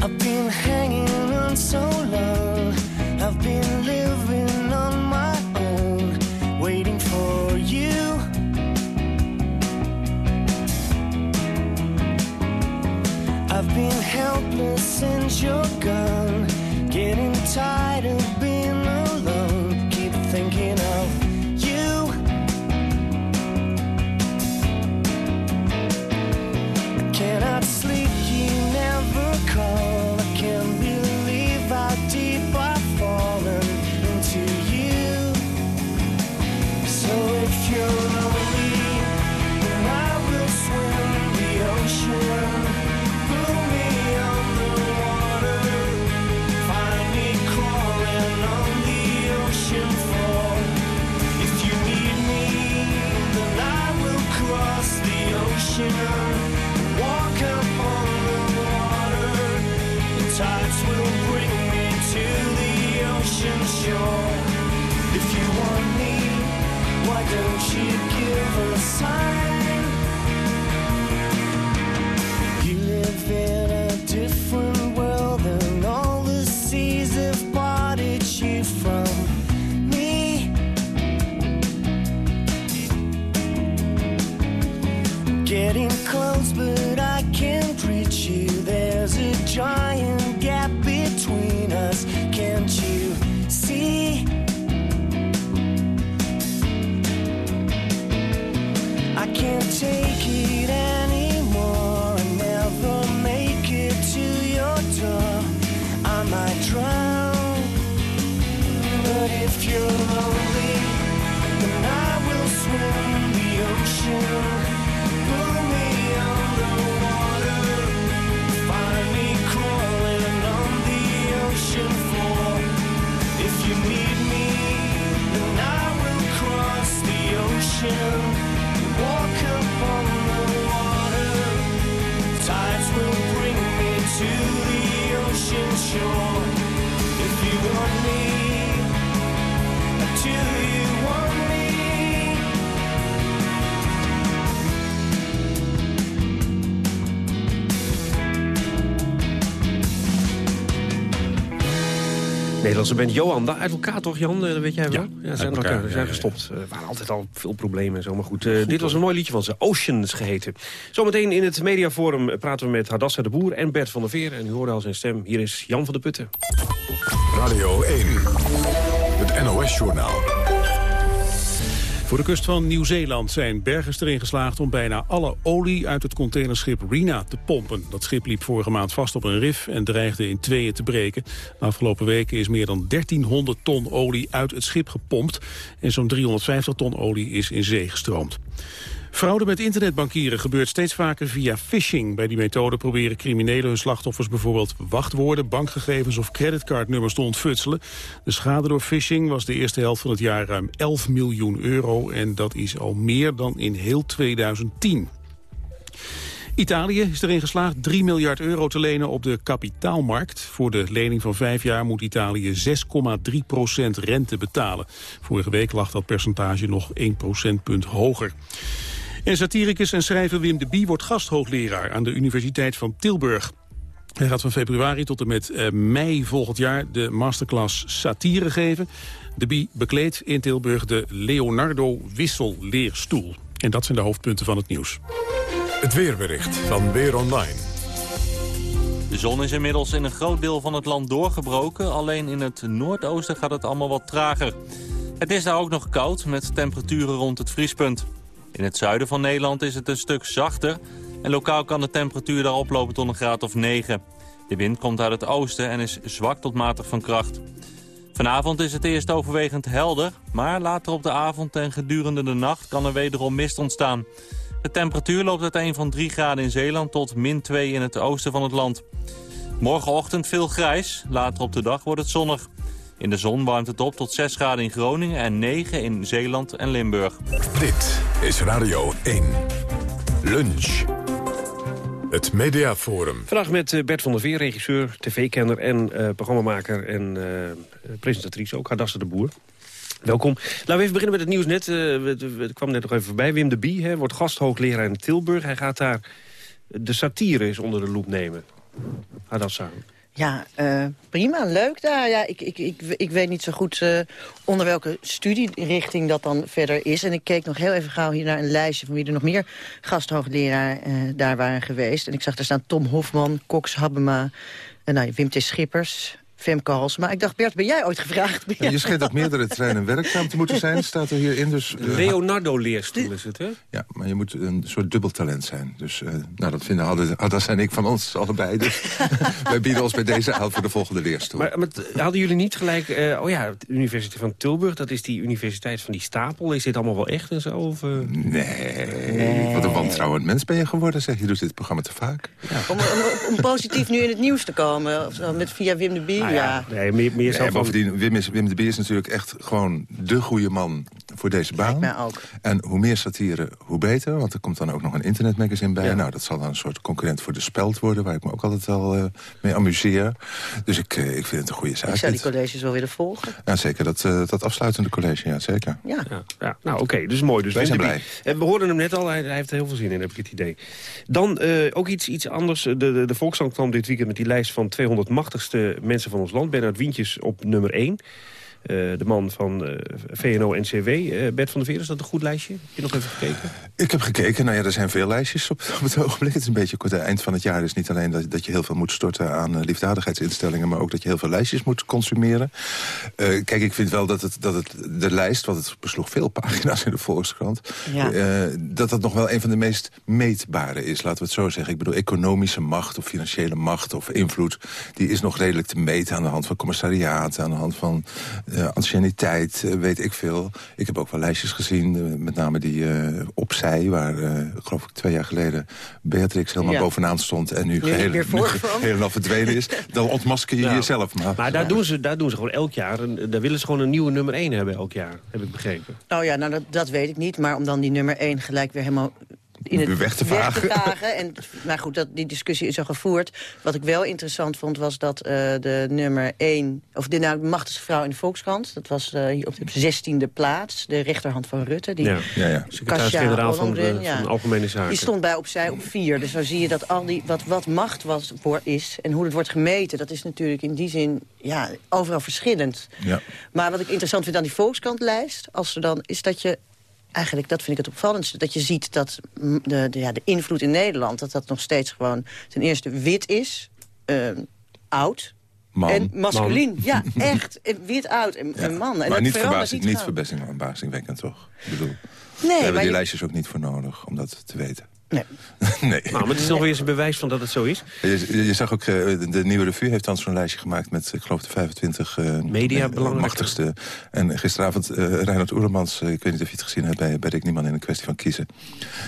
I've been hanging on so long. I've been living on my own, waiting for you. I've been helpless since you're gone, try. Nederlandse band Johan, daar uit elkaar toch Jan, Eh, dat weet jij wel? Ja, zijn, uit elkaar, elkaar, ja, zijn ja, ja. gestopt. Er waren altijd al veel problemen en zo, maar goed. eh, dit was een mooi liedje van ze, Oceans geheten. Zometeen in het mediaforum praten we met Hadassa de Boer en Bert van der Veer. En u hoorde al zijn stem, hier is Jan van der Putten. Radio 1, het NOS-journaal. Voor de kust van Nieuw-Zeeland zijn bergers erin geslaagd om bijna alle olie uit het containerschip Rena te pompen. Dat schip liep vorige maand vast op een rif en dreigde in tweeën te breken. De afgelopen weken is meer dan 1300 ton olie uit het schip gepompt en zo'n 350 ton olie is in zee gestroomd. Fraude met internetbankieren gebeurt steeds vaker via phishing. Bij die methode proberen criminelen hun slachtoffers bijvoorbeeld wachtwoorden, bankgegevens of creditcardnummers te ontfutselen. De schade door phishing was de eerste helft van het jaar ruim 11 miljoen euro en dat is al meer dan in heel 2010. Italië is erin geslaagd 3 miljard euro te lenen op de kapitaalmarkt. Voor de lening van vijf jaar moet Italië 6,3 procent rente betalen. Vorige week lag dat percentage nog 1 procentpunt hoger. En satiricus en schrijver Wim de Bie wordt gasthoogleraar aan de Universiteit van Tilburg. Hij gaat van februari tot en met eh, mei volgend jaar de masterclass satire geven. De Bie bekleedt in Tilburg de Leonardo Wisselleerstoel. En dat zijn de hoofdpunten van het nieuws. Het weerbericht van Weer Online. De zon is inmiddels in een groot deel van het land doorgebroken. Alleen in het noordoosten gaat het allemaal wat trager. Het is daar ook nog koud met temperaturen rond het vriespunt. In het zuiden van Nederland is het een stuk zachter. En lokaal kan de temperatuur daar oplopen tot een graad of 9. De wind komt uit het oosten en is zwak tot matig van kracht. Vanavond is het eerst overwegend helder, maar later op de avond en gedurende de nacht kan er wederom mist ontstaan. De temperatuur loopt uiteen van 3 graden in Zeeland tot min 2 in het oosten van het land. Morgenochtend veel grijs, later op de dag wordt het zonnig. In de zon warmt het op tot 6 graden in Groningen en 9 in Zeeland en Limburg. Dit is Radio 1. Lunch. Het Mediaforum. Vandaag met eh, Bert van der Veer, regisseur, tv-kenner en eh, programmamaker en eh, presentatrice, ook Hadasse de Boer. Welkom. Laten we even beginnen met het nieuws net. eh, het, het kwam net nog even voorbij. Wim de Bie hè, wordt gasthoogleraar in Tilburg. Hij gaat daar de satire eens onder de loep nemen. Hadassa. Ja, eh, prima, leuk daar. Ja, ik, ik, ik, ik weet niet zo goed eh, onder welke studierichting dat dan verder is. En ik keek nog heel even gauw hier naar een lijstje... van wie er nog meer gasthoogleraar eh, daar waren geweest. En ik zag er staan Tom Hofman, Cox Habema... en nou, Wim T. Schippers, Femke Halsema. Ik dacht, Bert, ben jij ooit gevraagd? Ja, je schijnt op meerdere terreinen werkzaam te moeten zijn, staat er hierin. Dus, eh, Leonardo-leerstoel is het, hè? Ja, maar je moet een soort dubbeltalent zijn. Dus eh, nou, dat vinden Hadden- Haddas en ik van ons allebei. Dus wij bieden ons bij deze aan voor de volgende leerstoel. Maar, maar hadden jullie niet gelijk... eh, oh ja, de Universiteit van Tilburg, dat is die universiteit van die stapel. Is dit allemaal wel echt en zo? Of? Nee, wat een wantrouwend mens ben je geworden, zeg. Je doet dit programma te vaak. om, om, om positief nu in het nieuws te komen. Of zo, met, via Wim de Bie, Nou ja. Nee, meer, meer Nee, bovendien, Wim, is, Wim de Beer is natuurlijk echt gewoon de goede man voor deze baan. mij ook. En hoe meer satire, hoe beter. Want er komt dan ook nog een internetmagazine bij. Nou, dat zal dan een soort concurrent voor de Speld worden... waar ik me ook altijd wel eh, mee amuseer. Dus ik, eh, ik vind het een goede zaak. Ik zou die colleges wel willen volgen. Ja, zeker. Dat, eh, dat afsluitende college, ja, zeker. Ja. Ja, ja. nou oké, dus mooi. Dus Wij Wim zijn Bie. Eh, We hoorden hem net al, hij, hij heeft er heel veel zin in, heb ik het idee. Dan eh, ook iets, iets anders. De, de, de Volkskrant kwam dit weekend met die lijst van 200 machtigste mensen van ons land. Bernard Wientjes op nummer 1. Eh, de man van eh, VNO-NCW. Eh Bert van der Veer, is dat een goed lijstje? Heb je nog even gekeken? Ik heb gekeken, nou ja, er zijn veel lijstjes op, op het ogenblik. Het is een beetje kort. Het eind van het jaar is niet alleen dat, dat je heel veel moet storten aan liefdadigheidsinstellingen... maar ook dat je heel veel lijstjes moet consumeren. Eh, kijk, ik vind wel dat, het, dat het, de lijst, want het besloeg veel pagina's in de Volkskrant... Ja. eh, dat dat nog wel een van de meest meetbare is, laten we het zo zeggen. Ik bedoel, economische macht of financiële macht of invloed... die is nog redelijk te meten aan de hand van commissariaten... aan de hand van eh anciëniteit, eh, weet ik veel. Ik heb ook wel lijstjes gezien, eh, met name die eh, opzij... waar, eh, geloof ik, twee jaar geleden Beatrix helemaal Ja. bovenaan stond... en nu, Nu geheel, weer nu voorkwam. helemaal verdwenen is. Dan ontmasker je Nou, jezelf. Maar, Maar daar doen, ze, daar doen ze gewoon elk jaar. Daar willen ze gewoon een nieuwe nummer 1 hebben elk jaar, heb ik begrepen. Nou ja, nou, dat, dat weet ik niet. Maar om dan die nummer 1 gelijk weer helemaal in het Weg te vagen. vagen. En, maar goed, dat, die discussie is al gevoerd. Wat ik wel interessant vond, was dat eh, de nummer 1... of de nou, machtigste vrouw in de Volkskrant... dat was eh, hier op de zestiende plaats, de rechterhand van Rutte. Die, Ja. Ja, ja. Secretaris-generaal van de- van de Algemene Zaken. Die stond bij opzij op vier. Dus zo zie je dat al die, wat, wat macht was, voor is en hoe het wordt gemeten... dat is natuurlijk in die zin ja, overal verschillend. Ja. Maar wat ik interessant vind aan die Volkskrantlijst... Als er dan, is dat je eigenlijk, dat vind ik het opvallendste... dat je ziet dat de, de, ja, de invloed in Nederland... dat dat nog steeds gewoon ten eerste wit is, eh, oud... Man. En masculien, ja, echt. Wit, oud en, en man. En maar niet, verbazing, niet verbazing, verbazingwekkend, toch? Ik bedoel, Nee, we hebben die je- lijstjes ook niet voor nodig om dat te weten. Nee. nee. Nou, maar het is nog weer eens een bewijs van dat het zo is. Je, je zag ook, eh, de, Nieuwe Revue heeft dan zo'n lijstje gemaakt... met, ik geloof, de 25 eh, Media eh, machtigste. En gisteravond, eh Reinhard Oerlemans... eh, ik weet niet of je het gezien hebt bij, bij Rick Nieman in een kwestie van kiezen...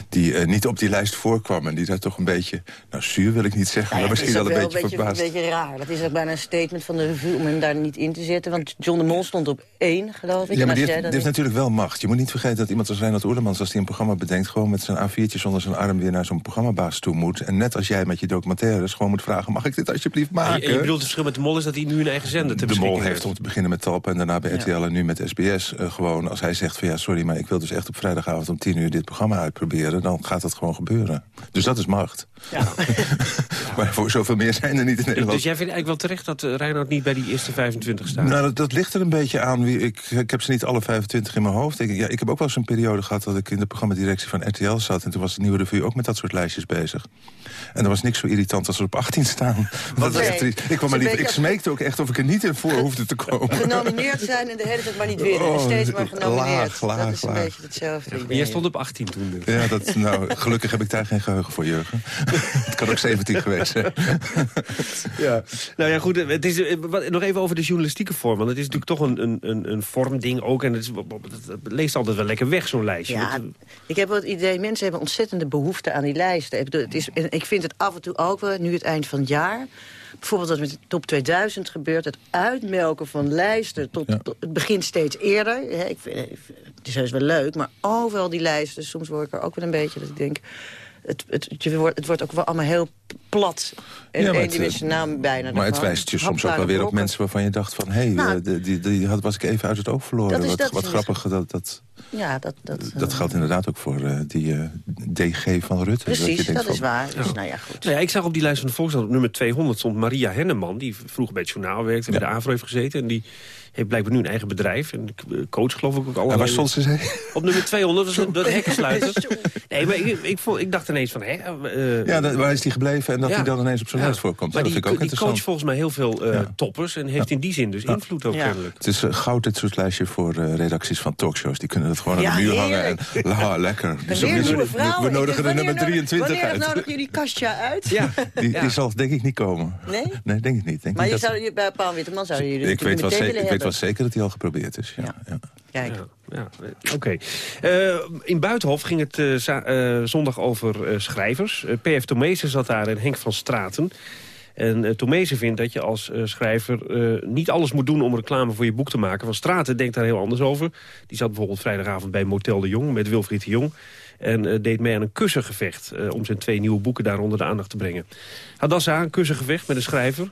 die niet op die lijst voorkwam. En die daar toch een beetje, nou zuur wil ik niet zeggen... Nou ja, maar misschien wel een beetje verbaasd. Een beetje raar. Dat is ook bijna een statement van de revue om hem daar niet in te zetten. Want John de Mol stond op één, geloof ik. Ja, maar die heeft, dan die heeft natuurlijk wel macht. Je moet niet vergeten dat iemand als Reinhard Oerlemans... als hij een programma bedenkt, gewoon met zijn A4'tjes onder zijn arm... weer naar zo'n programmabaas toe moet. En net als jij met je documentaires gewoon moet vragen... mag ik dit alsjeblieft En je, maken? en je bedoelt het verschil met de mol is dat hij nu een eigen zender te de mol heeft om te beginnen met Talpa en daarna bij RTL en nu met SBS eh, gewoon... als hij zegt van ja, sorry, maar ik wil dus echt op vrijdagavond om tien uur dit programma uitproberen... dan gaat dat gewoon gebeuren. Dus dat is macht. maar voor zoveel meer zijn er niet in Dus, Nederland. dus jij vindt eigenlijk wel terecht dat uh, Reinoud niet bij die eerste 25 staat? Nou, dat, dat, ligt er een beetje aan. Wie, ik, ik heb ze niet alle 25 in mijn hoofd. Ik, ja, ik heb ook wel eens een periode gehad dat ik in de programmadirectie van RTL zat. En toen was de Nieuwe Revue ook met dat soort lijstjes bezig. En er was niks zo irritant als er op 18 staan. Dat nee. echt triest. ik, kwam maar liever, ik smeekte ook echt of ik er niet in voor hoefde te komen. Genomineerd zijn en de hele tijd maar niet winnen. Oh, en steeds maar genomineerd. laag, laag, dat is een laag. beetje hetzelfde. Jij stond op 18 toen. Ja, dat, nou, gelukkig heb ik daar geen geheugen voor, Jurgen. het kan ook 17 geweest zijn. ja. Nou ja, goed. Het is, eh, wat- nog even over de journalistieke vorm. Want het is natuurlijk toch een, een, een, een vormding ook. En het, is, het leest altijd wel lekker weg, zo'n lijstje. Ja, Want, ik heb wel het idee, mensen hebben ontzettende behoefte aan die lijsten. Ik, bedoel, het is, ik vind het af en toe ook wel, nu het eind van het jaar... bijvoorbeeld wat met de top 2000 gebeurt... het uitmelken van lijsten tot, tot- het begint steeds eerder. Ik vind, het is heus wel leuk, maar overal die lijsten... soms word ik er ook wel een beetje dat ik denk... Het, het, je wordt, het wordt ook wel allemaal heel plat en Ja, het, eendimensionaal bijna. Maar het ervan. wijst je soms ook wel weer op mensen waarvan je dacht van... hé, hey, Nou, eh, die, die, die had, was ik even uit het oog verloren. Dat is- wat dat wat is- grappig, dat, dat, Ja, dat, dat, dat eh, geldt inderdaad ook voor eh, die eh, DG van Rutte. Precies, je dat, denkt van, is waar. Dus, nou ja, goed. Nou ja, ik zag op die lijst van de Volkskrant op nummer 200 stond Maria Henneman... die vroeger bij het journaal werkte, bij de AVRO heeft gezeten... en die heeft blijkbaar nu een eigen bedrijf. En eh, coach geloof ik ook En allerlei... waar stond ze? Op nummer 200, dat is door de hekkensluiter. nee, maar ik, ik, vond- ik dacht ineens van... Hè, eh, Ja, dat, waar is die gebleven en dat Ja. hij dan ineens op zijn Ja. lijst voorkomt? Maar dat die, vind ik ook die interessant. coach volgens mij heel veel eh, toppers... en heeft in die zin dus invloed ook kennelijk. Het is eh, goud, dit soort lijstje voor eh, redacties van talkshows. Die kunnen dat gewoon aan de muur hangen. En, heerlijk. la, lekker. We nodigen de nummer wanneer nou- 23 Wanneer uit. nodigen jullie Kastja uit? Ja. Die, zal denk ik niet komen. Nee? Nee, denk ik niet. Denk Maar niet je dat- zou, je- bij Paul Witteman zouden jullie ik, weet wel meteen zeker, weet wel zeker dat hij al geprobeerd is. Ja. Ja. Kijk. Ja, ja, oké. Eh, in Buitenhof ging het eh, eh, zondag over eh, schrijvers. P.F. Tomezen zat daar en Henk van Straten. En uh, Tomezen vindt dat je als eh, schrijver eh, niet alles moet doen om reclame voor je boek te maken. Van Straten denkt daar heel anders over. Die zat bijvoorbeeld vrijdagavond bij Motel de Jong met Wilfried de Jong. En eh, deed mee aan een kussengevecht eh, om zijn twee nieuwe boeken daar onder de aandacht te brengen. Hadassa, een kussengevecht met een schrijver.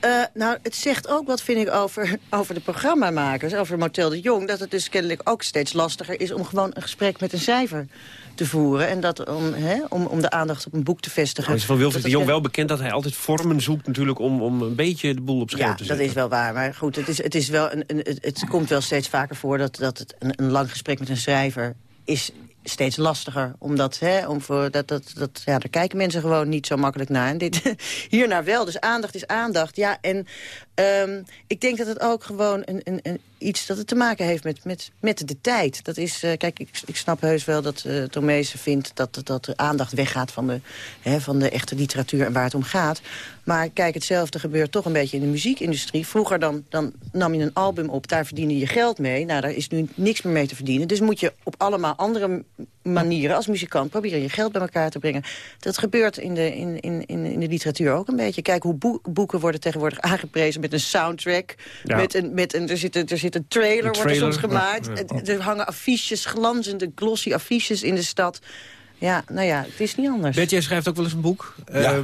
Eh, nou, het zegt ook wat, vind ik, over, over de programmamakers, over Motel de Jong... dat het dus kennelijk ook steeds lastiger is om gewoon een gesprek met een cijfer te voeren. En dat om, hè, om, om de aandacht op een boek te vestigen. Het is van Wilfried Dat de Jong wel bekend dat hij altijd vormen zoekt natuurlijk om, om een beetje de boel op scherp Ja, te dat zetten. is wel waar. Maar goed, het, is, het, is wel een, een, het, het komt wel steeds vaker voor... dat, dat het een, een lang gesprek met een schrijver is steeds lastiger. Omdat, hè, om voor, dat, dat, dat, ja, daar kijken mensen gewoon niet zo makkelijk naar. En dit, hiernaar wel. Dus aandacht is aandacht. Ja, en um, ik denk dat het ook gewoon een, een, een, iets dat het te maken heeft met, met, met de tijd. Dat is, uh, kijk, ik, ik snap heus wel dat uh, Tomezen vindt dat, dat de aandacht weggaat van de, hè, van de echte literatuur en waar het om gaat. Maar kijk, hetzelfde gebeurt toch een beetje in de muziekindustrie. Vroeger dan, dan nam je een album op, daar verdiende je geld mee. Nou, daar is nu niks meer mee te verdienen. Dus moet je op allemaal andere manieren als muzikant proberen je geld bij elkaar te brengen. Dat gebeurt in de, in, in, in de literatuur ook een beetje. Kijk hoe boek, boeken worden tegenwoordig aangeprezen met een soundtrack. Ja. Met een, met een, er, zit een, er zit een trailer, Een wordt er soms gemaakt. ja, ja. Er hangen affiches, glanzende, glossy affiches in de stad. Ja, nou ja, het is niet anders. Bert, jij schrijft ook wel eens een boek. Ja.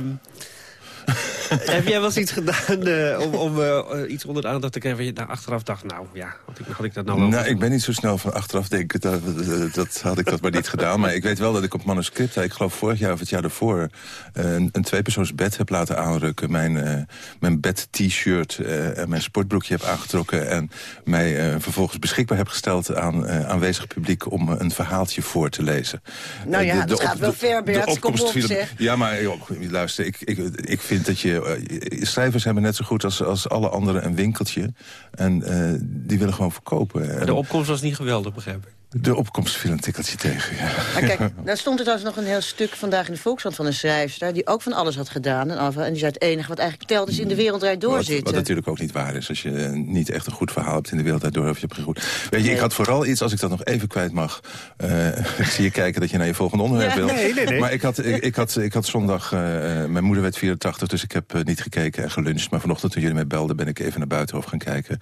Heb jij wel eens iets gedaan eh, om, om eh, iets onder de aandacht te krijgen... waar je daar achteraf dacht, nou ja, had ik, had ik dat nou wel... Nou, ik ben niet zo snel van achteraf denken, dat, dat, dat had ik dat maar niet gedaan. Maar ik weet wel dat ik op manuscripten, ik geloof vorig jaar of het jaar daarvoor... eh, een, een tweepersoons bed heb laten aanrukken. Mijn, eh, mijn bed-t-shirt eh, en mijn sportbroekje heb aangetrokken... en mij eh, vervolgens beschikbaar heb gesteld aan eh, aanwezig publiek... om een verhaaltje voor te lezen. Nou ja, Eh, de- dat de gaat wel ver, de Bert. Kom opkomst op, viel- zeg. Ja, maar joh, luister, ik, ik, ik vind dat je... eh, schrijvers hebben net zo goed als, als alle anderen een winkeltje. En eh, die willen gewoon verkopen. En De opkomst was niet geweldig, begrijp ik. De opkomst viel een tikkeltje tegen, ja. Maar kijk, daar stond er trouwens nog een heel stuk vandaag in de Volkskrant van een schrijfster... die ook van alles had gedaan. En, af, en die zei het enige wat eigenlijk telt is in de wereld draait door Wat, zitten. wat natuurlijk ook niet waar is. Als je eh, niet echt een goed verhaal hebt in de wereld daardoor... of je hebt geen goed... Weet je, ik had vooral iets, als ik dat nog even kwijt mag... eh, ik zie je kijken dat je naar je volgende onderwerp Ja, wil. nee, nee, nee. Maar ik had, ik, ik had, ik had zondag... eh, eh, mijn moeder werd 84, dus ik heb eh, niet gekeken en geluncht. Maar vanochtend toen jullie mij belden... ben ik even naar Buitenhof gaan kijken.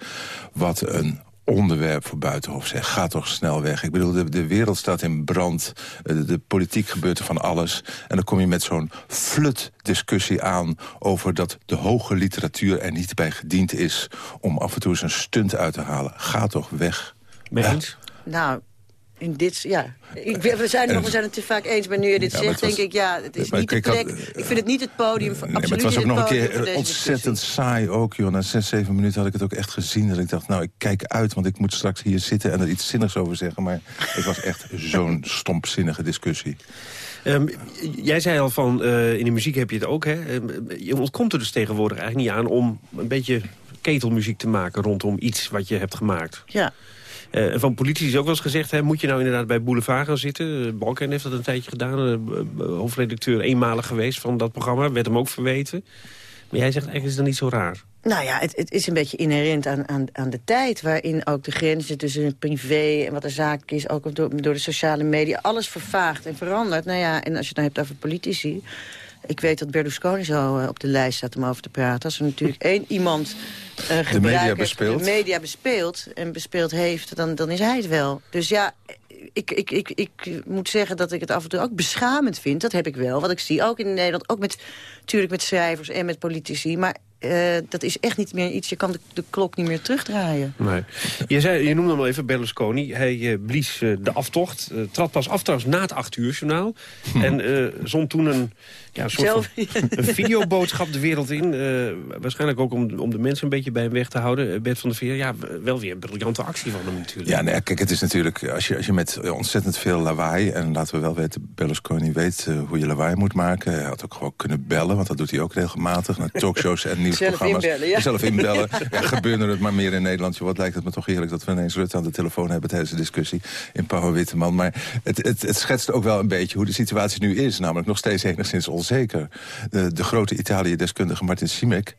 Wat een onderwerp voor Buitenhof zeg. Ga toch snel weg. Ik bedoel, de, de wereld staat in brand. Eh, De, de politiek gebeurt er van alles. En dan kom je met zo'n flut discussie aan... over dat de hoge literatuur er niet bij gediend is... om af en toe eens een stunt uit te halen. Ga toch weg. Mee Ja. Nou, in dit... Ja, ik, we, zijn het nog, we zijn het te vaak eens. Maar nu je dit Ja, zegt, was- denk ik... Ja, het is niet de ik had- plek... ik vind het niet het podium... Voor, Nee, maar absoluut het was ook nog een keer ontzettend saai ook, joh. Na zes, zeven minuten had ik het ook echt gezien. Dat ik dacht, nou, ik kijk uit, want ik moet straks hier zitten... en er iets zinnigs over zeggen. Maar het was echt zo'n stompzinnige discussie. Ehm, jij zei al van, eh, in de muziek heb je het ook, hè? Ehm, je ontkomt er dus tegenwoordig eigenlijk niet aan om een beetje ketelmuziek te maken rondom iets wat je hebt gemaakt. Ja. Eh, en van politici is ook wel eens gezegd, hè, moet je nou inderdaad bij Boulevard gaan zitten? Uh, Balken heeft dat een tijdje gedaan, eh, hoofdredacteur eenmalig geweest van dat programma, werd hem ook verweten. Maar jij zegt eigenlijk is dat niet zo raar. Nou ja, het, het is een beetje inherent aan, aan, aan de tijd... waarin ook de grenzen tussen het privé en wat er zaak is... ook door, door de sociale media, alles vervaagt en verandert. Nou ja, en als je het dan hebt over politici... Ik weet dat Berlusconi zo eh, op de lijst staat om over te praten. Als er natuurlijk één iemand eh gebruiker- media bespeelt. de media bespeelt en bespeeld heeft, dan, dan is hij het wel. Dus ja, ik, ik, ik, ik moet zeggen dat ik het af en toe ook beschamend vind. Dat heb ik wel. Wat ik zie ook in Nederland, ook met, natuurlijk met schrijvers en met politici. Maar eh, dat is echt niet meer iets, je kan de, de klok niet meer terugdraaien. Nee. Je, zei, je noemde hem al even Berlusconi. Hij eh, blies eh, de aftocht. trad pas af trouwens na het acht uur journaal. En eh, zond toen een, ja, een soort Zelf- van, een videoboodschap de wereld in. eh, waarschijnlijk ook om, om de mensen een beetje bij hem weg te houden. Bert van der Veer, ja, wel weer een briljante actie van hem natuurlijk. Ja, nee, kijk, het is natuurlijk... Als je, als je met ontzettend veel lawaai... en laten we wel weten, Berlusconi weet hoe je lawaai moet maken. Hij had ook gewoon kunnen bellen, want dat doet hij ook regelmatig... naar talkshows en nieuwsprogramma's. inbellen, ja. Zelf inbellen. Ja, gebeurde het maar meer in Nederland. Wat lijkt het me toch heerlijk dat we ineens Rutte aan de telefoon hebben... tijdens de discussie in Pauw Witteman. Maar het, het, het schetst ook wel een beetje hoe de situatie nu is. Namelijk nog steeds enigszins onzeker. De, de grote Italië-deskundige Martin Simek...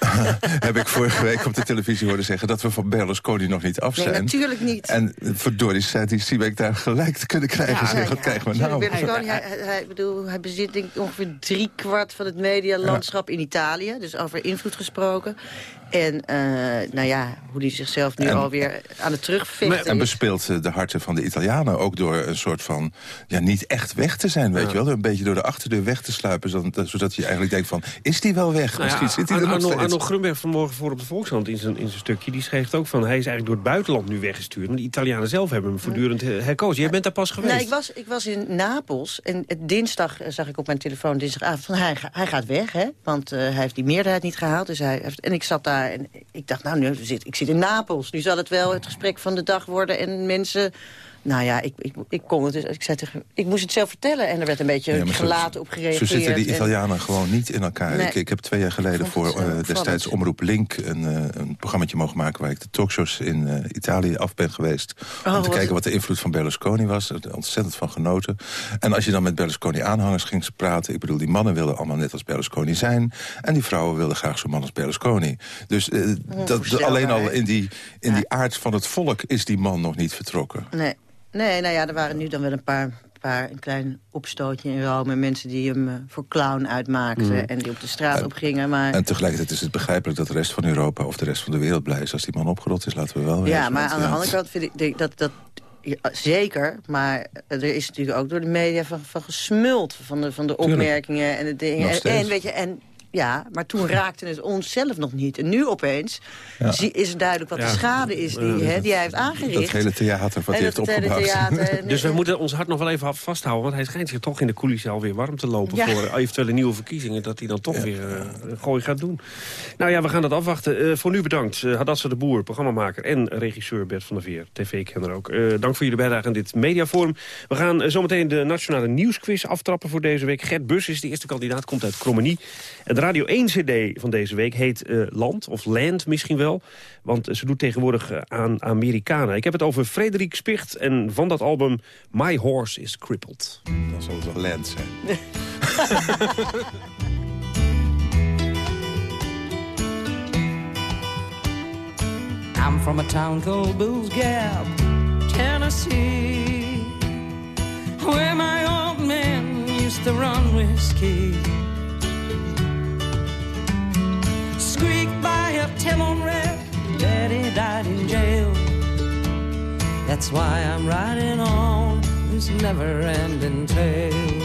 heb ik vorige week op de televisie horen zeggen... dat we van Berlusconi nog niet af Nee, zijn. natuurlijk niet. En verdorie zei die Simek daar gelijk te kunnen krijgen. zeg, wat krijgen we nou? Berlusconi, hij, hij, hij- bedoel, hij bezit denk ik ongeveer drie kwart van het medialandschap in Italië. Dus over invloed gesproken. En eh, nou ja, hoe die zichzelf nu En- alweer aan het terugvechten En bespeelt eh, de harten van de Italianen ook door een soort van... ja, niet echt weg te zijn, weet Ja. je wel. Een beetje door de achterdeur weg te sluipen... zodat, zodat je eigenlijk denkt van, is die wel weg? Nou ja, zit hij er nog Arno, steeds. Arno Grunberg vanmorgen voor op de Volkshand in zijn, in zijn stukje... die schreef ook van, hij is eigenlijk door het buitenland nu weggestuurd. Maar de Italianen zelf hebben hem voortdurend eh, herkozen. Jij bent daar pas geweest. Nee, ik was, ik was in Napels en het dinsdag eh, zag ik op mijn telefoon dinsdagavond van hij, hij gaat weg, hè? Want eh, hij heeft die meerderheid niet gehaald. Dus hij heeft, en ik zat daar en ik dacht, nou, nu zit, ik zit in Napels. Nu zal het wel het gesprek van de dag worden en mensen... Nou ja, ik, ik, ik kon het dus. Ik, zei tegen, ik moest het zelf vertellen en er werd een beetje Ja, zo- gelaten op gereageerd. Zo zitten die En- Italianen gewoon niet in elkaar. Nee. Ik, ik heb twee jaar geleden voor eh, eh, destijds. Omroep Link... een, eh, een programmaatje mogen maken waar ik de talkshows in Italië af ben geweest. Oh, om te wat- kijken wat de invloed van Berlusconi was. Er ontzettend van genoten. En als je dan met Berlusconi-aanhangers ging praten... ik bedoel, die mannen wilden allemaal net als Berlusconi zijn... en die vrouwen wilden graag zo'n man als Berlusconi. Dus dat, alleen al in die, in die aard van het volk is die man nog niet vertrokken. Nee. Nee, nou ja, er waren nu dan wel een paar, paar een klein opstootje in Rome. Mensen die hem eh, voor clown uitmaakten Mm. en die op de straat op gingen. Maar... En tegelijkertijd is het begrijpelijk dat de rest van Europa... of de rest van de wereld blij is als die man opgerot is. Laten we wel Ja, wezen, maar want, aan de andere kant vind ik denk dat... dat Ja, zeker, maar er is natuurlijk ook door de media van, van gesmuld... van de, van de opmerkingen en de dingen. En, en weet je, en ja, maar toen raakte het ons zelf nog niet. En nu opeens Ja. zie- is het duidelijk wat Ja. de schade is die, die hij heeft aangericht. Dat hele theater wat hij heeft opgebouwd. theater, Dus wij moeten ons hart nog wel even vasthouden. Want hij schijnt zich toch in de coulissen alweer warm te lopen... Ja. voor eventuele nieuwe verkiezingen. Dat hij dan toch weer eh, een gooi gaat doen. Nou ja, we gaan dat afwachten. Eh, voor nu bedankt. Uh, Hadassa de Boer, programmamaker en regisseur Bert van der Veer. TV-kenner ook. Eh, dank voor jullie bijdrage aan dit mediaforum. We gaan zometeen de Nationale Nieuwsquiz aftrappen voor deze week. Gert Bus is de eerste kandidaat, komt uit Krommenie. De Radio 1-cd van deze week heet eh, Land, of Land misschien wel. Want ze doet tegenwoordig eh, aan Amerikanen. Ik heb het over Frederik Spicht en van dat album My Horse is Crippled. Dan zal het wel land zijn. I'm from a town called Booze Gap, Tennessee, where my old man used to run whiskey. Squeaked by a wreck, Daddy died in jail. That's why I'm riding on this never-ending trail.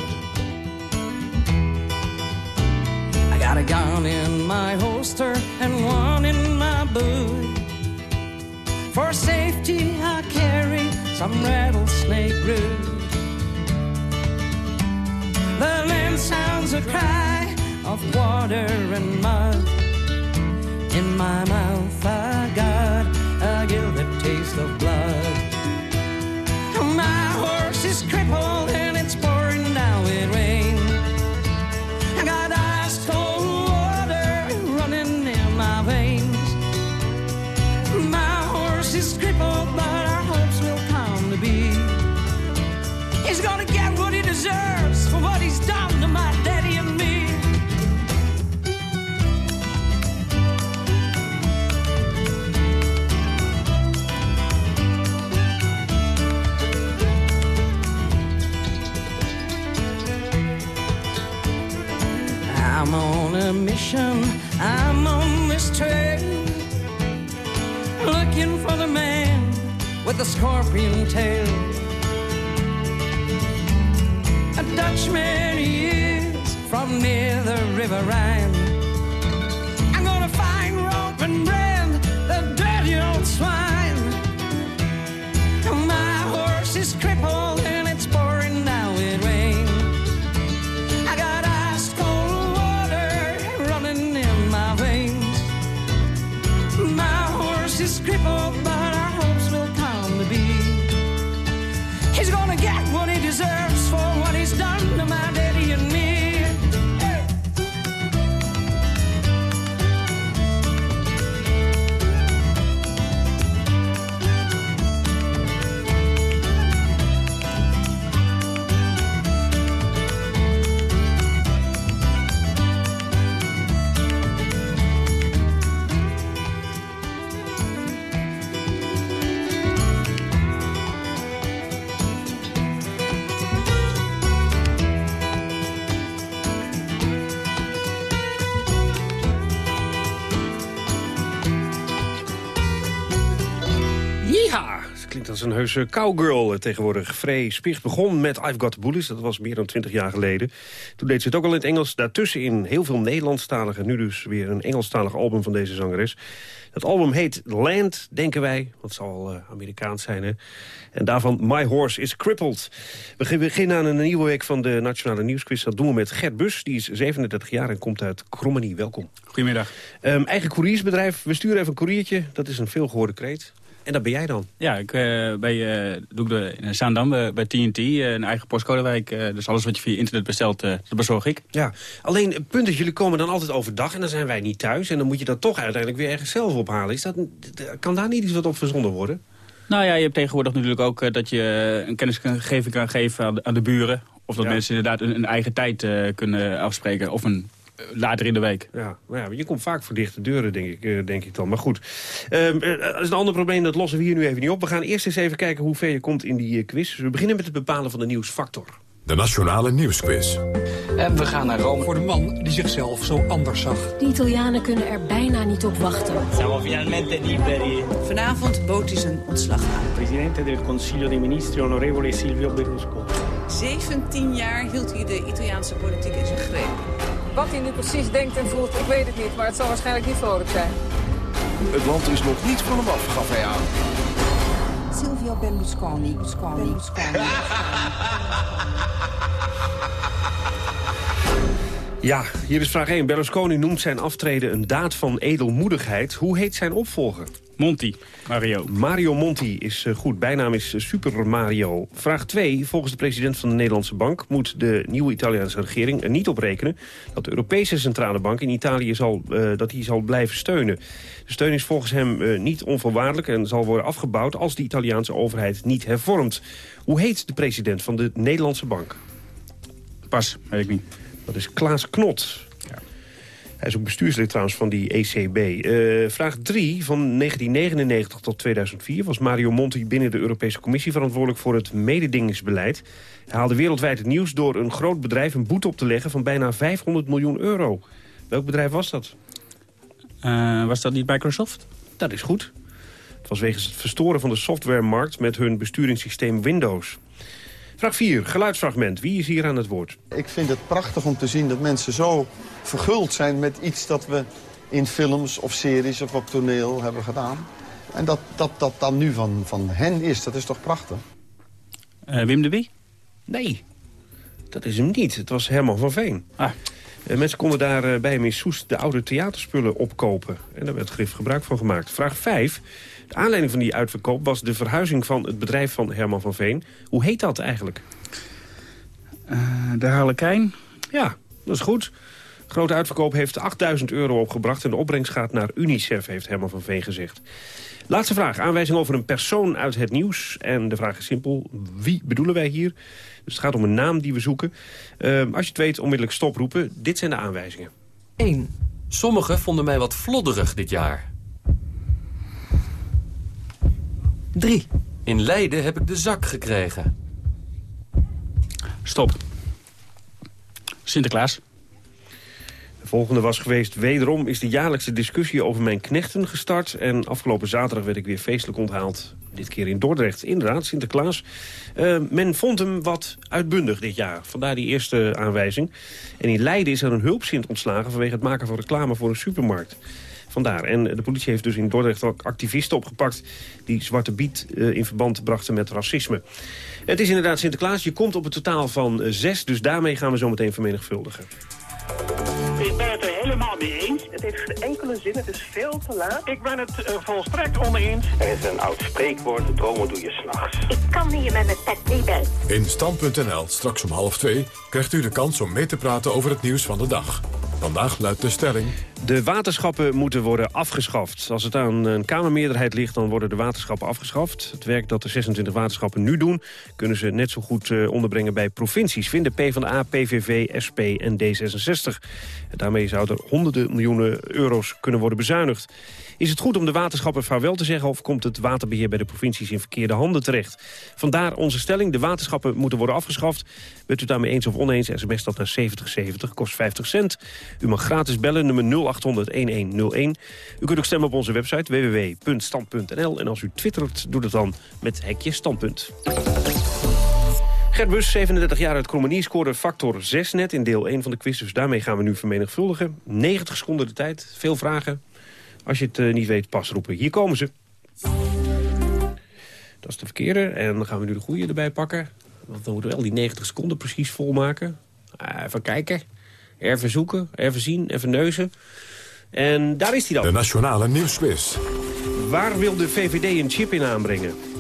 I got a gun in my holster and one in my boot. For safety, I carry some rattlesnake root. The land sounds a cry of water and mud. In my mouth, I got a guilty taste of blood. My horse is crippled I'm on this trail looking for the man with the scorpion tail. A Dutchman he is from near the River Rhine. Klinkt als een heuse cowgirl eh, tegenwoordig. Frey Spicht begon met I've Got the Bullies, dat was meer dan twintig jaar geleden. Toen deed ze het ook al in het Engels, daartussenin heel veel Nederlandstalige... nu dus weer een Engelstalig album van deze zangeres. Dat album heet Land, denken wij, wat zal eh, Amerikaans zijn, hè? En daarvan My Horse is Crippled. We beginnen aan een nieuwe week van de Nationale Nieuwsquiz. Dat doen we met Gert Bus, die is 37 jaar en komt uit Krommenie. Welkom. Goedemiddag. Ehm, eigen couriersbedrijf, we sturen even een koeriertje. Dat is een veelgehoorde kreet. En dat ben jij dan? Ja, ik eh, bij, eh, doe ik de, in Zaandam bij, bij TNT, eh, een eigen postcodewijk. eh, dus alles wat je via internet bestelt, eh, dat bezorg ik. Ja, alleen het punt is, jullie komen dan altijd overdag en dan zijn wij niet thuis. En dan moet je dat toch uiteindelijk weer ergens zelf ophalen. Is dat, kan daar niet iets wat op verzonden worden? Nou ja, je hebt tegenwoordig natuurlijk ook eh, dat je een kennisgeving kan geven aan de, aan de buren. Of dat Ja. mensen inderdaad een, een eigen tijd eh, kunnen afspreken. Of een eh, later in de week. Ja, maar ja, je komt vaak voor dichte deuren, denk ik, eh, denk ik dan. Maar goed, Ehm, eh, dat is een ander probleem, dat lossen we hier nu even niet op. We gaan eerst eens even kijken hoe ver je komt in die eh, quiz. We beginnen met het bepalen van de nieuwsfactor. De Nationale Nieuwsquiz. En we gaan naar Rome. Voor de man die zichzelf zo anders zag. De Italianen kunnen er bijna niet op wachten. Siamo finalmente liberi. Vanavond bood hij zijn ontslag aan. Presidente del Consiglio dei Ministri, onorevole Silvio Berlusconi. 17 jaar hield hij de Italiaanse politiek in zijn greep. Wat hij nu precies denkt en voelt, ik weet het niet. Maar het zal waarschijnlijk niet vrolijk zijn. Het land is nog niet van hem af, gaf hij aan. Silvio Berlusconi. Berlusconi. Berlusconi. Ja, hier is vraag 1. Berlusconi noemt zijn aftreden een daad van edelmoedigheid. Hoe heet zijn opvolger? Monti, Mario. Mario Monti is eh, goed. Bijnaam is eh, Super Mario. Vraag 2. Volgens de president van de Nederlandse Bank... moet de nieuwe Italiaanse regering er niet op rekenen... dat de Europese Centrale Bank in Italië zal, eh, dat die zal blijven steunen. De steun is volgens hem niet onvoorwaardelijk... en zal worden afgebouwd als de Italiaanse overheid niet hervormt. Hoe heet de president van de Nederlandse Bank? Pas, weet ik niet. Dat is Klaas Knot. Hij is ook bestuurslid trouwens van die ECB. Eh, vraag 3. Van 1999 tot 2004 was Mario Monti binnen de Europese Commissie... verantwoordelijk voor het mededingingsbeleid. Hij haalde wereldwijd het nieuws door een groot bedrijf een boete op te leggen... van bijna 500 miljoen euro. Welk bedrijf was dat? Eh, was dat niet Microsoft? Dat is goed. Het was wegens het verstoren van de softwaremarkt... met hun besturingssysteem Windows. Vraag 4. Geluidsfragment. Wie is hier aan het woord? Ik vind het prachtig om te zien dat mensen zo verguld zijn met iets dat we in films of series of op toneel hebben gedaan. En dat dat, dat dan nu van, van hen is, dat is toch prachtig? Eh, Wim de Wie? Nee, dat is hem niet. Het was Herman van Veen. Ah. Eh, mensen konden daar eh, bij hem in Soest de oude theaterspullen opkopen. En daar werd grif gebruik van gemaakt. Vraag 5. De aanleiding van die uitverkoop was de verhuizing van het bedrijf van Herman van Veen. Hoe heet dat eigenlijk? Eh, de Harlekijn? Ja, dat is goed. De grote uitverkoop heeft 8000 euro opgebracht... en de opbrengst gaat naar UNICEF, heeft Herman van Veen gezegd. Laatste vraag. Aanwijzing over een persoon uit het nieuws. En de vraag is simpel. Wie bedoelen wij hier? Dus het gaat om een naam die we zoeken. Uh, als je het weet, onmiddellijk stoproepen. Dit zijn de aanwijzingen. 1. Sommigen vonden mij wat flodderig dit jaar. 3. In Leiden heb ik de zak gekregen. Stop. Sinterklaas. De volgende was geweest, wederom is de jaarlijkse discussie over mijn knechten gestart. En afgelopen zaterdag werd ik weer feestelijk onthaald. Dit keer in Dordrecht, inderdaad, Sinterklaas. Uh, men vond hem wat uitbundig dit jaar. Vandaar die eerste aanwijzing. En in Leiden is er een hulpsint ontslagen vanwege het maken van reclame voor een supermarkt. Vandaar. En de politie heeft dus in Dordrecht ook activisten opgepakt... die Zwarte Biet uh, in verband brachten met racisme. Het is inderdaad Sinterklaas. Je komt op een totaal van uh, zes, dus daarmee gaan we zo meteen vermenigvuldigen. Er helemaal mee eens. Het heeft geen enkele zin, het is veel te laat. Ik ben het uh, volstrekt oneens. Er is een oud spreekwoord, dromen doe je s'nachts. Ik kan hier met mijn pet niet bij. In Stand.nl, straks om half twee, krijgt u de kans om mee te praten over het nieuws van de dag. Vandaag luidt de stelling... De waterschappen moeten worden afgeschaft. Als het aan een Kamermeerderheid ligt, dan worden de waterschappen afgeschaft. Het werk dat de 26 waterschappen nu doen... kunnen ze net zo goed uh, onderbrengen bij provincies... vinden PvdA, PVV, SP en D66. En daarmee zouden er honderden miljoenen euro's kunnen worden bezuinigd. Is het goed om de waterschappen vaarwel te zeggen... of komt het waterbeheer bij de provincies in verkeerde handen terecht? Vandaar onze stelling, de waterschappen moeten worden afgeschaft. Bent u daarmee eens of oneens, sms dat naar 7070, kost 50 cent. U mag gratis bellen, nummer 0800-1101. U kunt ook stemmen op onze website www.stand.nl. En als u twittert, doe dat dan met hekje standpunt. Gert Bus, 37 jaar uit Krommenie, scoorde factor 6 net in deel 1 van de quiz. Dus daarmee gaan we nu vermenigvuldigen. 90 seconden de tijd, veel vragen. Als je het uh, niet weet, pas roepen. Hier komen ze. Dat is de verkeerde. En dan gaan we nu de goede erbij pakken. Want dan moeten we wel die 90 seconden precies volmaken. Uh, even kijken. Even zoeken, even zien, even neuzen. En daar is hij dan. De Nationale Nieuwsquiz. Waar wil de VVD een chip in aanbrengen?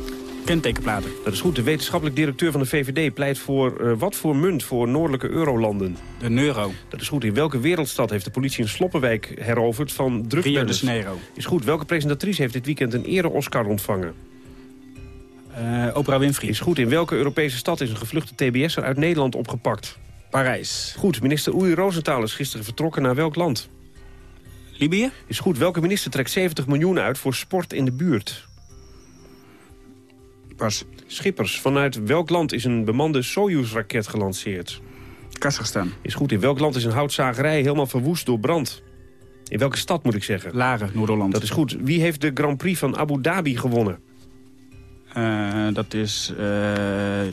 Kentekenplaten. Dat is goed. De wetenschappelijk directeur van de VVD pleit voor uh, wat voor munt voor noordelijke eurolanden? De euro. Dat is goed. In welke wereldstad heeft de politie een Sloppenwijk heroverd van drugsbenders? Rio de Janeiro. Is goed. Welke presentatrice heeft dit weekend een ere-Oscar ontvangen? Uh, Oprah Winfrey. Is goed. In welke Europese stad is een gevluchte TBS'er uit Nederland opgepakt? Parijs. Goed. Minister Oei Rosenthal is gisteren vertrokken naar welk land? Libië. Is goed. Welke minister trekt 70 miljoen uit voor sport in de buurt? Schippers, vanuit welk land is een bemande Soyuz-raket gelanceerd? Kazachstan. Is goed. In welk land is een houtzagerij helemaal verwoest door brand? In welke stad moet ik zeggen? Laren, Noord-Holland. Dat is goed. Wie heeft de Grand Prix van Abu Dhabi gewonnen? Uh, dat is uh,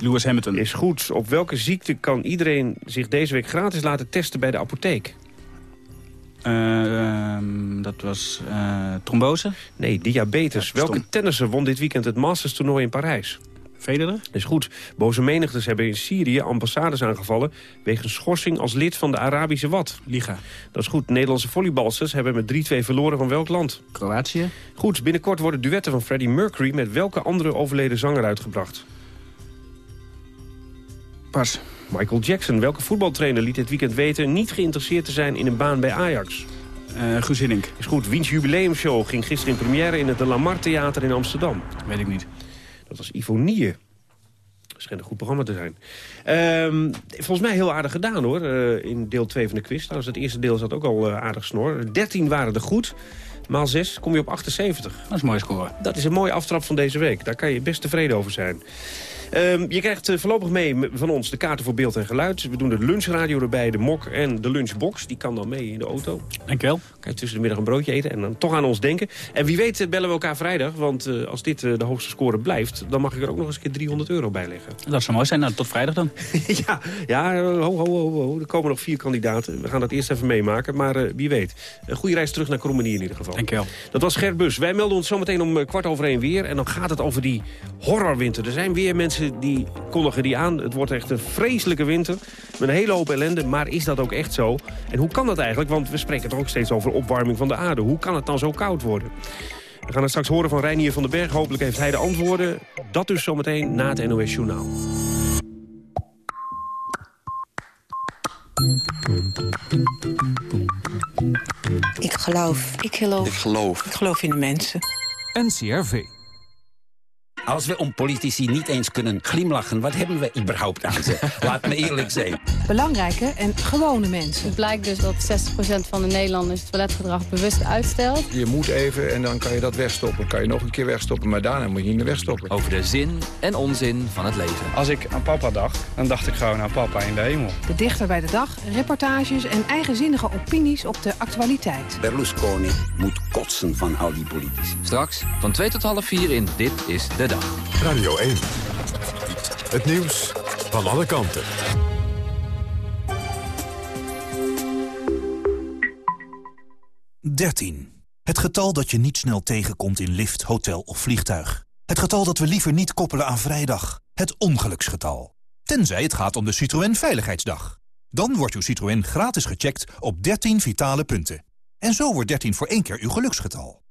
Lewis Hamilton. Is goed. Op welke ziekte kan iedereen zich deze week gratis laten testen bij de apotheek? Uh, dat was trombose? Nee, diabetes. Ja, welke tennisser won dit weekend het Masters toernooi in Parijs? Federer? Is goed. Boze menigtes hebben in Syrië ambassades aangevallen... wegens schorsing als lid van de Arabische Wat. Liga. Dat is goed. Nederlandse volleybalsters hebben met 3-2 verloren van welk land? Kroatië. Goed. Binnenkort worden duetten van Freddie Mercury... met welke andere overleden zanger uitgebracht? Pas. Michael Jackson. Welke voetbaltrainer liet dit weekend weten... niet geïnteresseerd te zijn in een baan bij Ajax? Uh, Guus Hiddink. Is goed. Wiens jubileumshow ging gisteren in première in het De Lamar Theater in Amsterdam? Weet ik niet. Dat was Ivonie. Dat schijnt een goed programma te zijn. Um, volgens mij heel aardig gedaan hoor, uh, in deel 2 van de quiz. Trouwens, het eerste deel zat ook al uh, aardig snor. 13 waren er goed. Maal 6 kom je op 78. Dat is een mooie score. Dat is een mooie aftrap van deze week. Daar kan je best tevreden over zijn. Um, je krijgt uh, voorlopig mee van ons de kaarten voor beeld en geluid. We doen de lunchradio erbij, de mok en de lunchbox. Die kan dan mee in de auto. Dankjewel. Kan je tussen de middag een broodje eten en dan toch aan ons denken. En wie weet uh, bellen we elkaar vrijdag. Want uh, als dit de hoogste score blijft... dan mag ik er ook nog eens een keer 300 euro bij leggen. Dat zou mooi zijn. Nou, tot vrijdag dan. ja, ja ho, ho, ho, ho. Er komen nog vier kandidaten. We gaan dat eerst even meemaken. Maar wie weet. Een goede reis terug naar Krommenie in ieder geval. Dankjewel. Dat was Gert Bus. Wij melden ons zometeen om kwart over één weer. En dan gaat het over die horrorwinter. Er zijn weer mensen die kondigen die aan. Het wordt echt een vreselijke winter met een hele hoop ellende. Maar is dat ook echt zo? En hoe kan dat eigenlijk? Want we spreken toch ook steeds over opwarming van de aarde. Hoe kan het dan zo koud worden? We gaan het straks horen van Reinier van den Berg. Hopelijk heeft hij de antwoorden. Dat dus zometeen na het NOS Journaal. Ik geloof. Ik geloof. Ik geloof. Ik geloof in de mensen. NCRV. Als we om politici niet eens kunnen glimlachen, wat hebben we überhaupt aan ze? Laat me eerlijk zijn. Belangrijke en gewone mensen. Het blijkt dus dat 60% van de Nederlanders het toiletgedrag bewust uitstelt. Je moet even en dan kan je dat wegstoppen. kan je nog een keer wegstoppen, maar daarna moet je niet meer wegstoppen. Over de zin en onzin van het leven. Als ik aan papa dacht, dan dacht ik gewoon aan papa in de hemel. De dichter bij de dag, reportages en eigenzinnige opinies op de actualiteit. Berlusconi moet kotsen van al die politici. Straks van 2 tot half 4 in Dit is de Dag. Radio 1. Het nieuws van alle kanten. Dertien. Het getal dat je niet snel tegenkomt in lift, hotel of vliegtuig. Het getal dat we liever niet koppelen aan vrijdag. Het ongeluksgetal. Tenzij het gaat om de Citroën Veiligheidsdag. Dan wordt uw Citroën gratis gecheckt op 13 vitale punten. En zo wordt 13 voor één keer uw geluksgetal.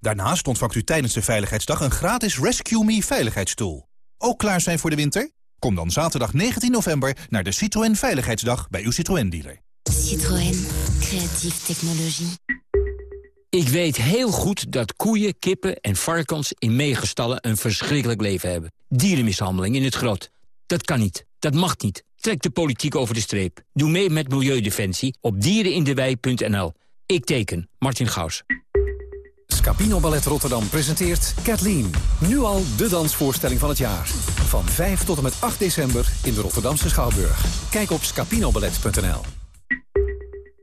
Daarnaast ontvangt u tijdens de Veiligheidsdag een gratis Rescue Me veiligheidsstoel. Ook klaar zijn voor de winter? Kom dan zaterdag 19 november naar de Citroën Veiligheidsdag bij uw Citroën-dealer. Citroën. Creatieve technologie. Ik weet heel goed dat koeien, kippen en varkens in meegestallen een verschrikkelijk leven hebben. Dierenmishandeling in het grot. Dat kan niet. Dat mag niet. Trek de politiek over de streep. Doe mee met Milieudefensie op dierenindewei.nl. Ik teken. Martin Gaus. Scapino Ballet Rotterdam presenteert Kathleen. Nu al de dansvoorstelling van het jaar. Van 5 tot en met 8 december in de Rotterdamse Schouwburg. Kijk op scapinoballet.nl.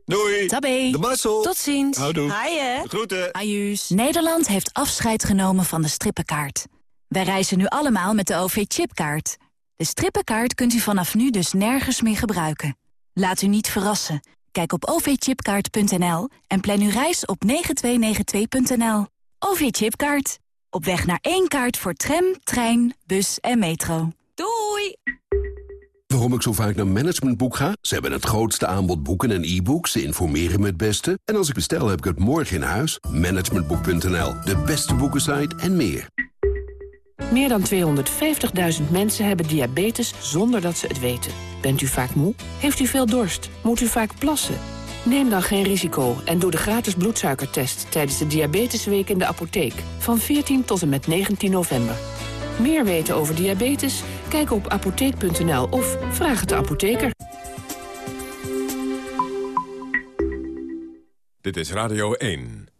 Doei. Tabé. De Marcel. Tot ziens. Houdoe. Haaien. Groeten. Ajuus. Nederland heeft afscheid genomen van de strippenkaart. Wij reizen nu allemaal met de OV-chipkaart. De strippenkaart kunt u vanaf nu dus nergens meer gebruiken. Laat u niet verrassen. Kijk op ovchipkaart.nl en plan uw reis op 9292.nl. OV-chipkaart. Op weg naar één kaart voor tram, trein, bus en metro. Doei! Waarom ik zo vaak naar Managementboek ga? Ze hebben het grootste aanbod boeken en e-books. Ze informeren me het beste. En als ik bestel, heb ik het morgen in huis. Managementboek.nl, de beste boekensite en meer. Meer dan 250.000 mensen hebben diabetes zonder dat ze het weten. Bent u vaak moe? Heeft u veel dorst? Moet u vaak plassen? Neem dan geen risico en doe de gratis bloedsuikertest... tijdens de Diabetesweek in de apotheek. Van 14 tot en met 19 november. Meer weten over diabetes? Kijk op apotheek.nl of vraag het de apotheker. Dit is Radio 1.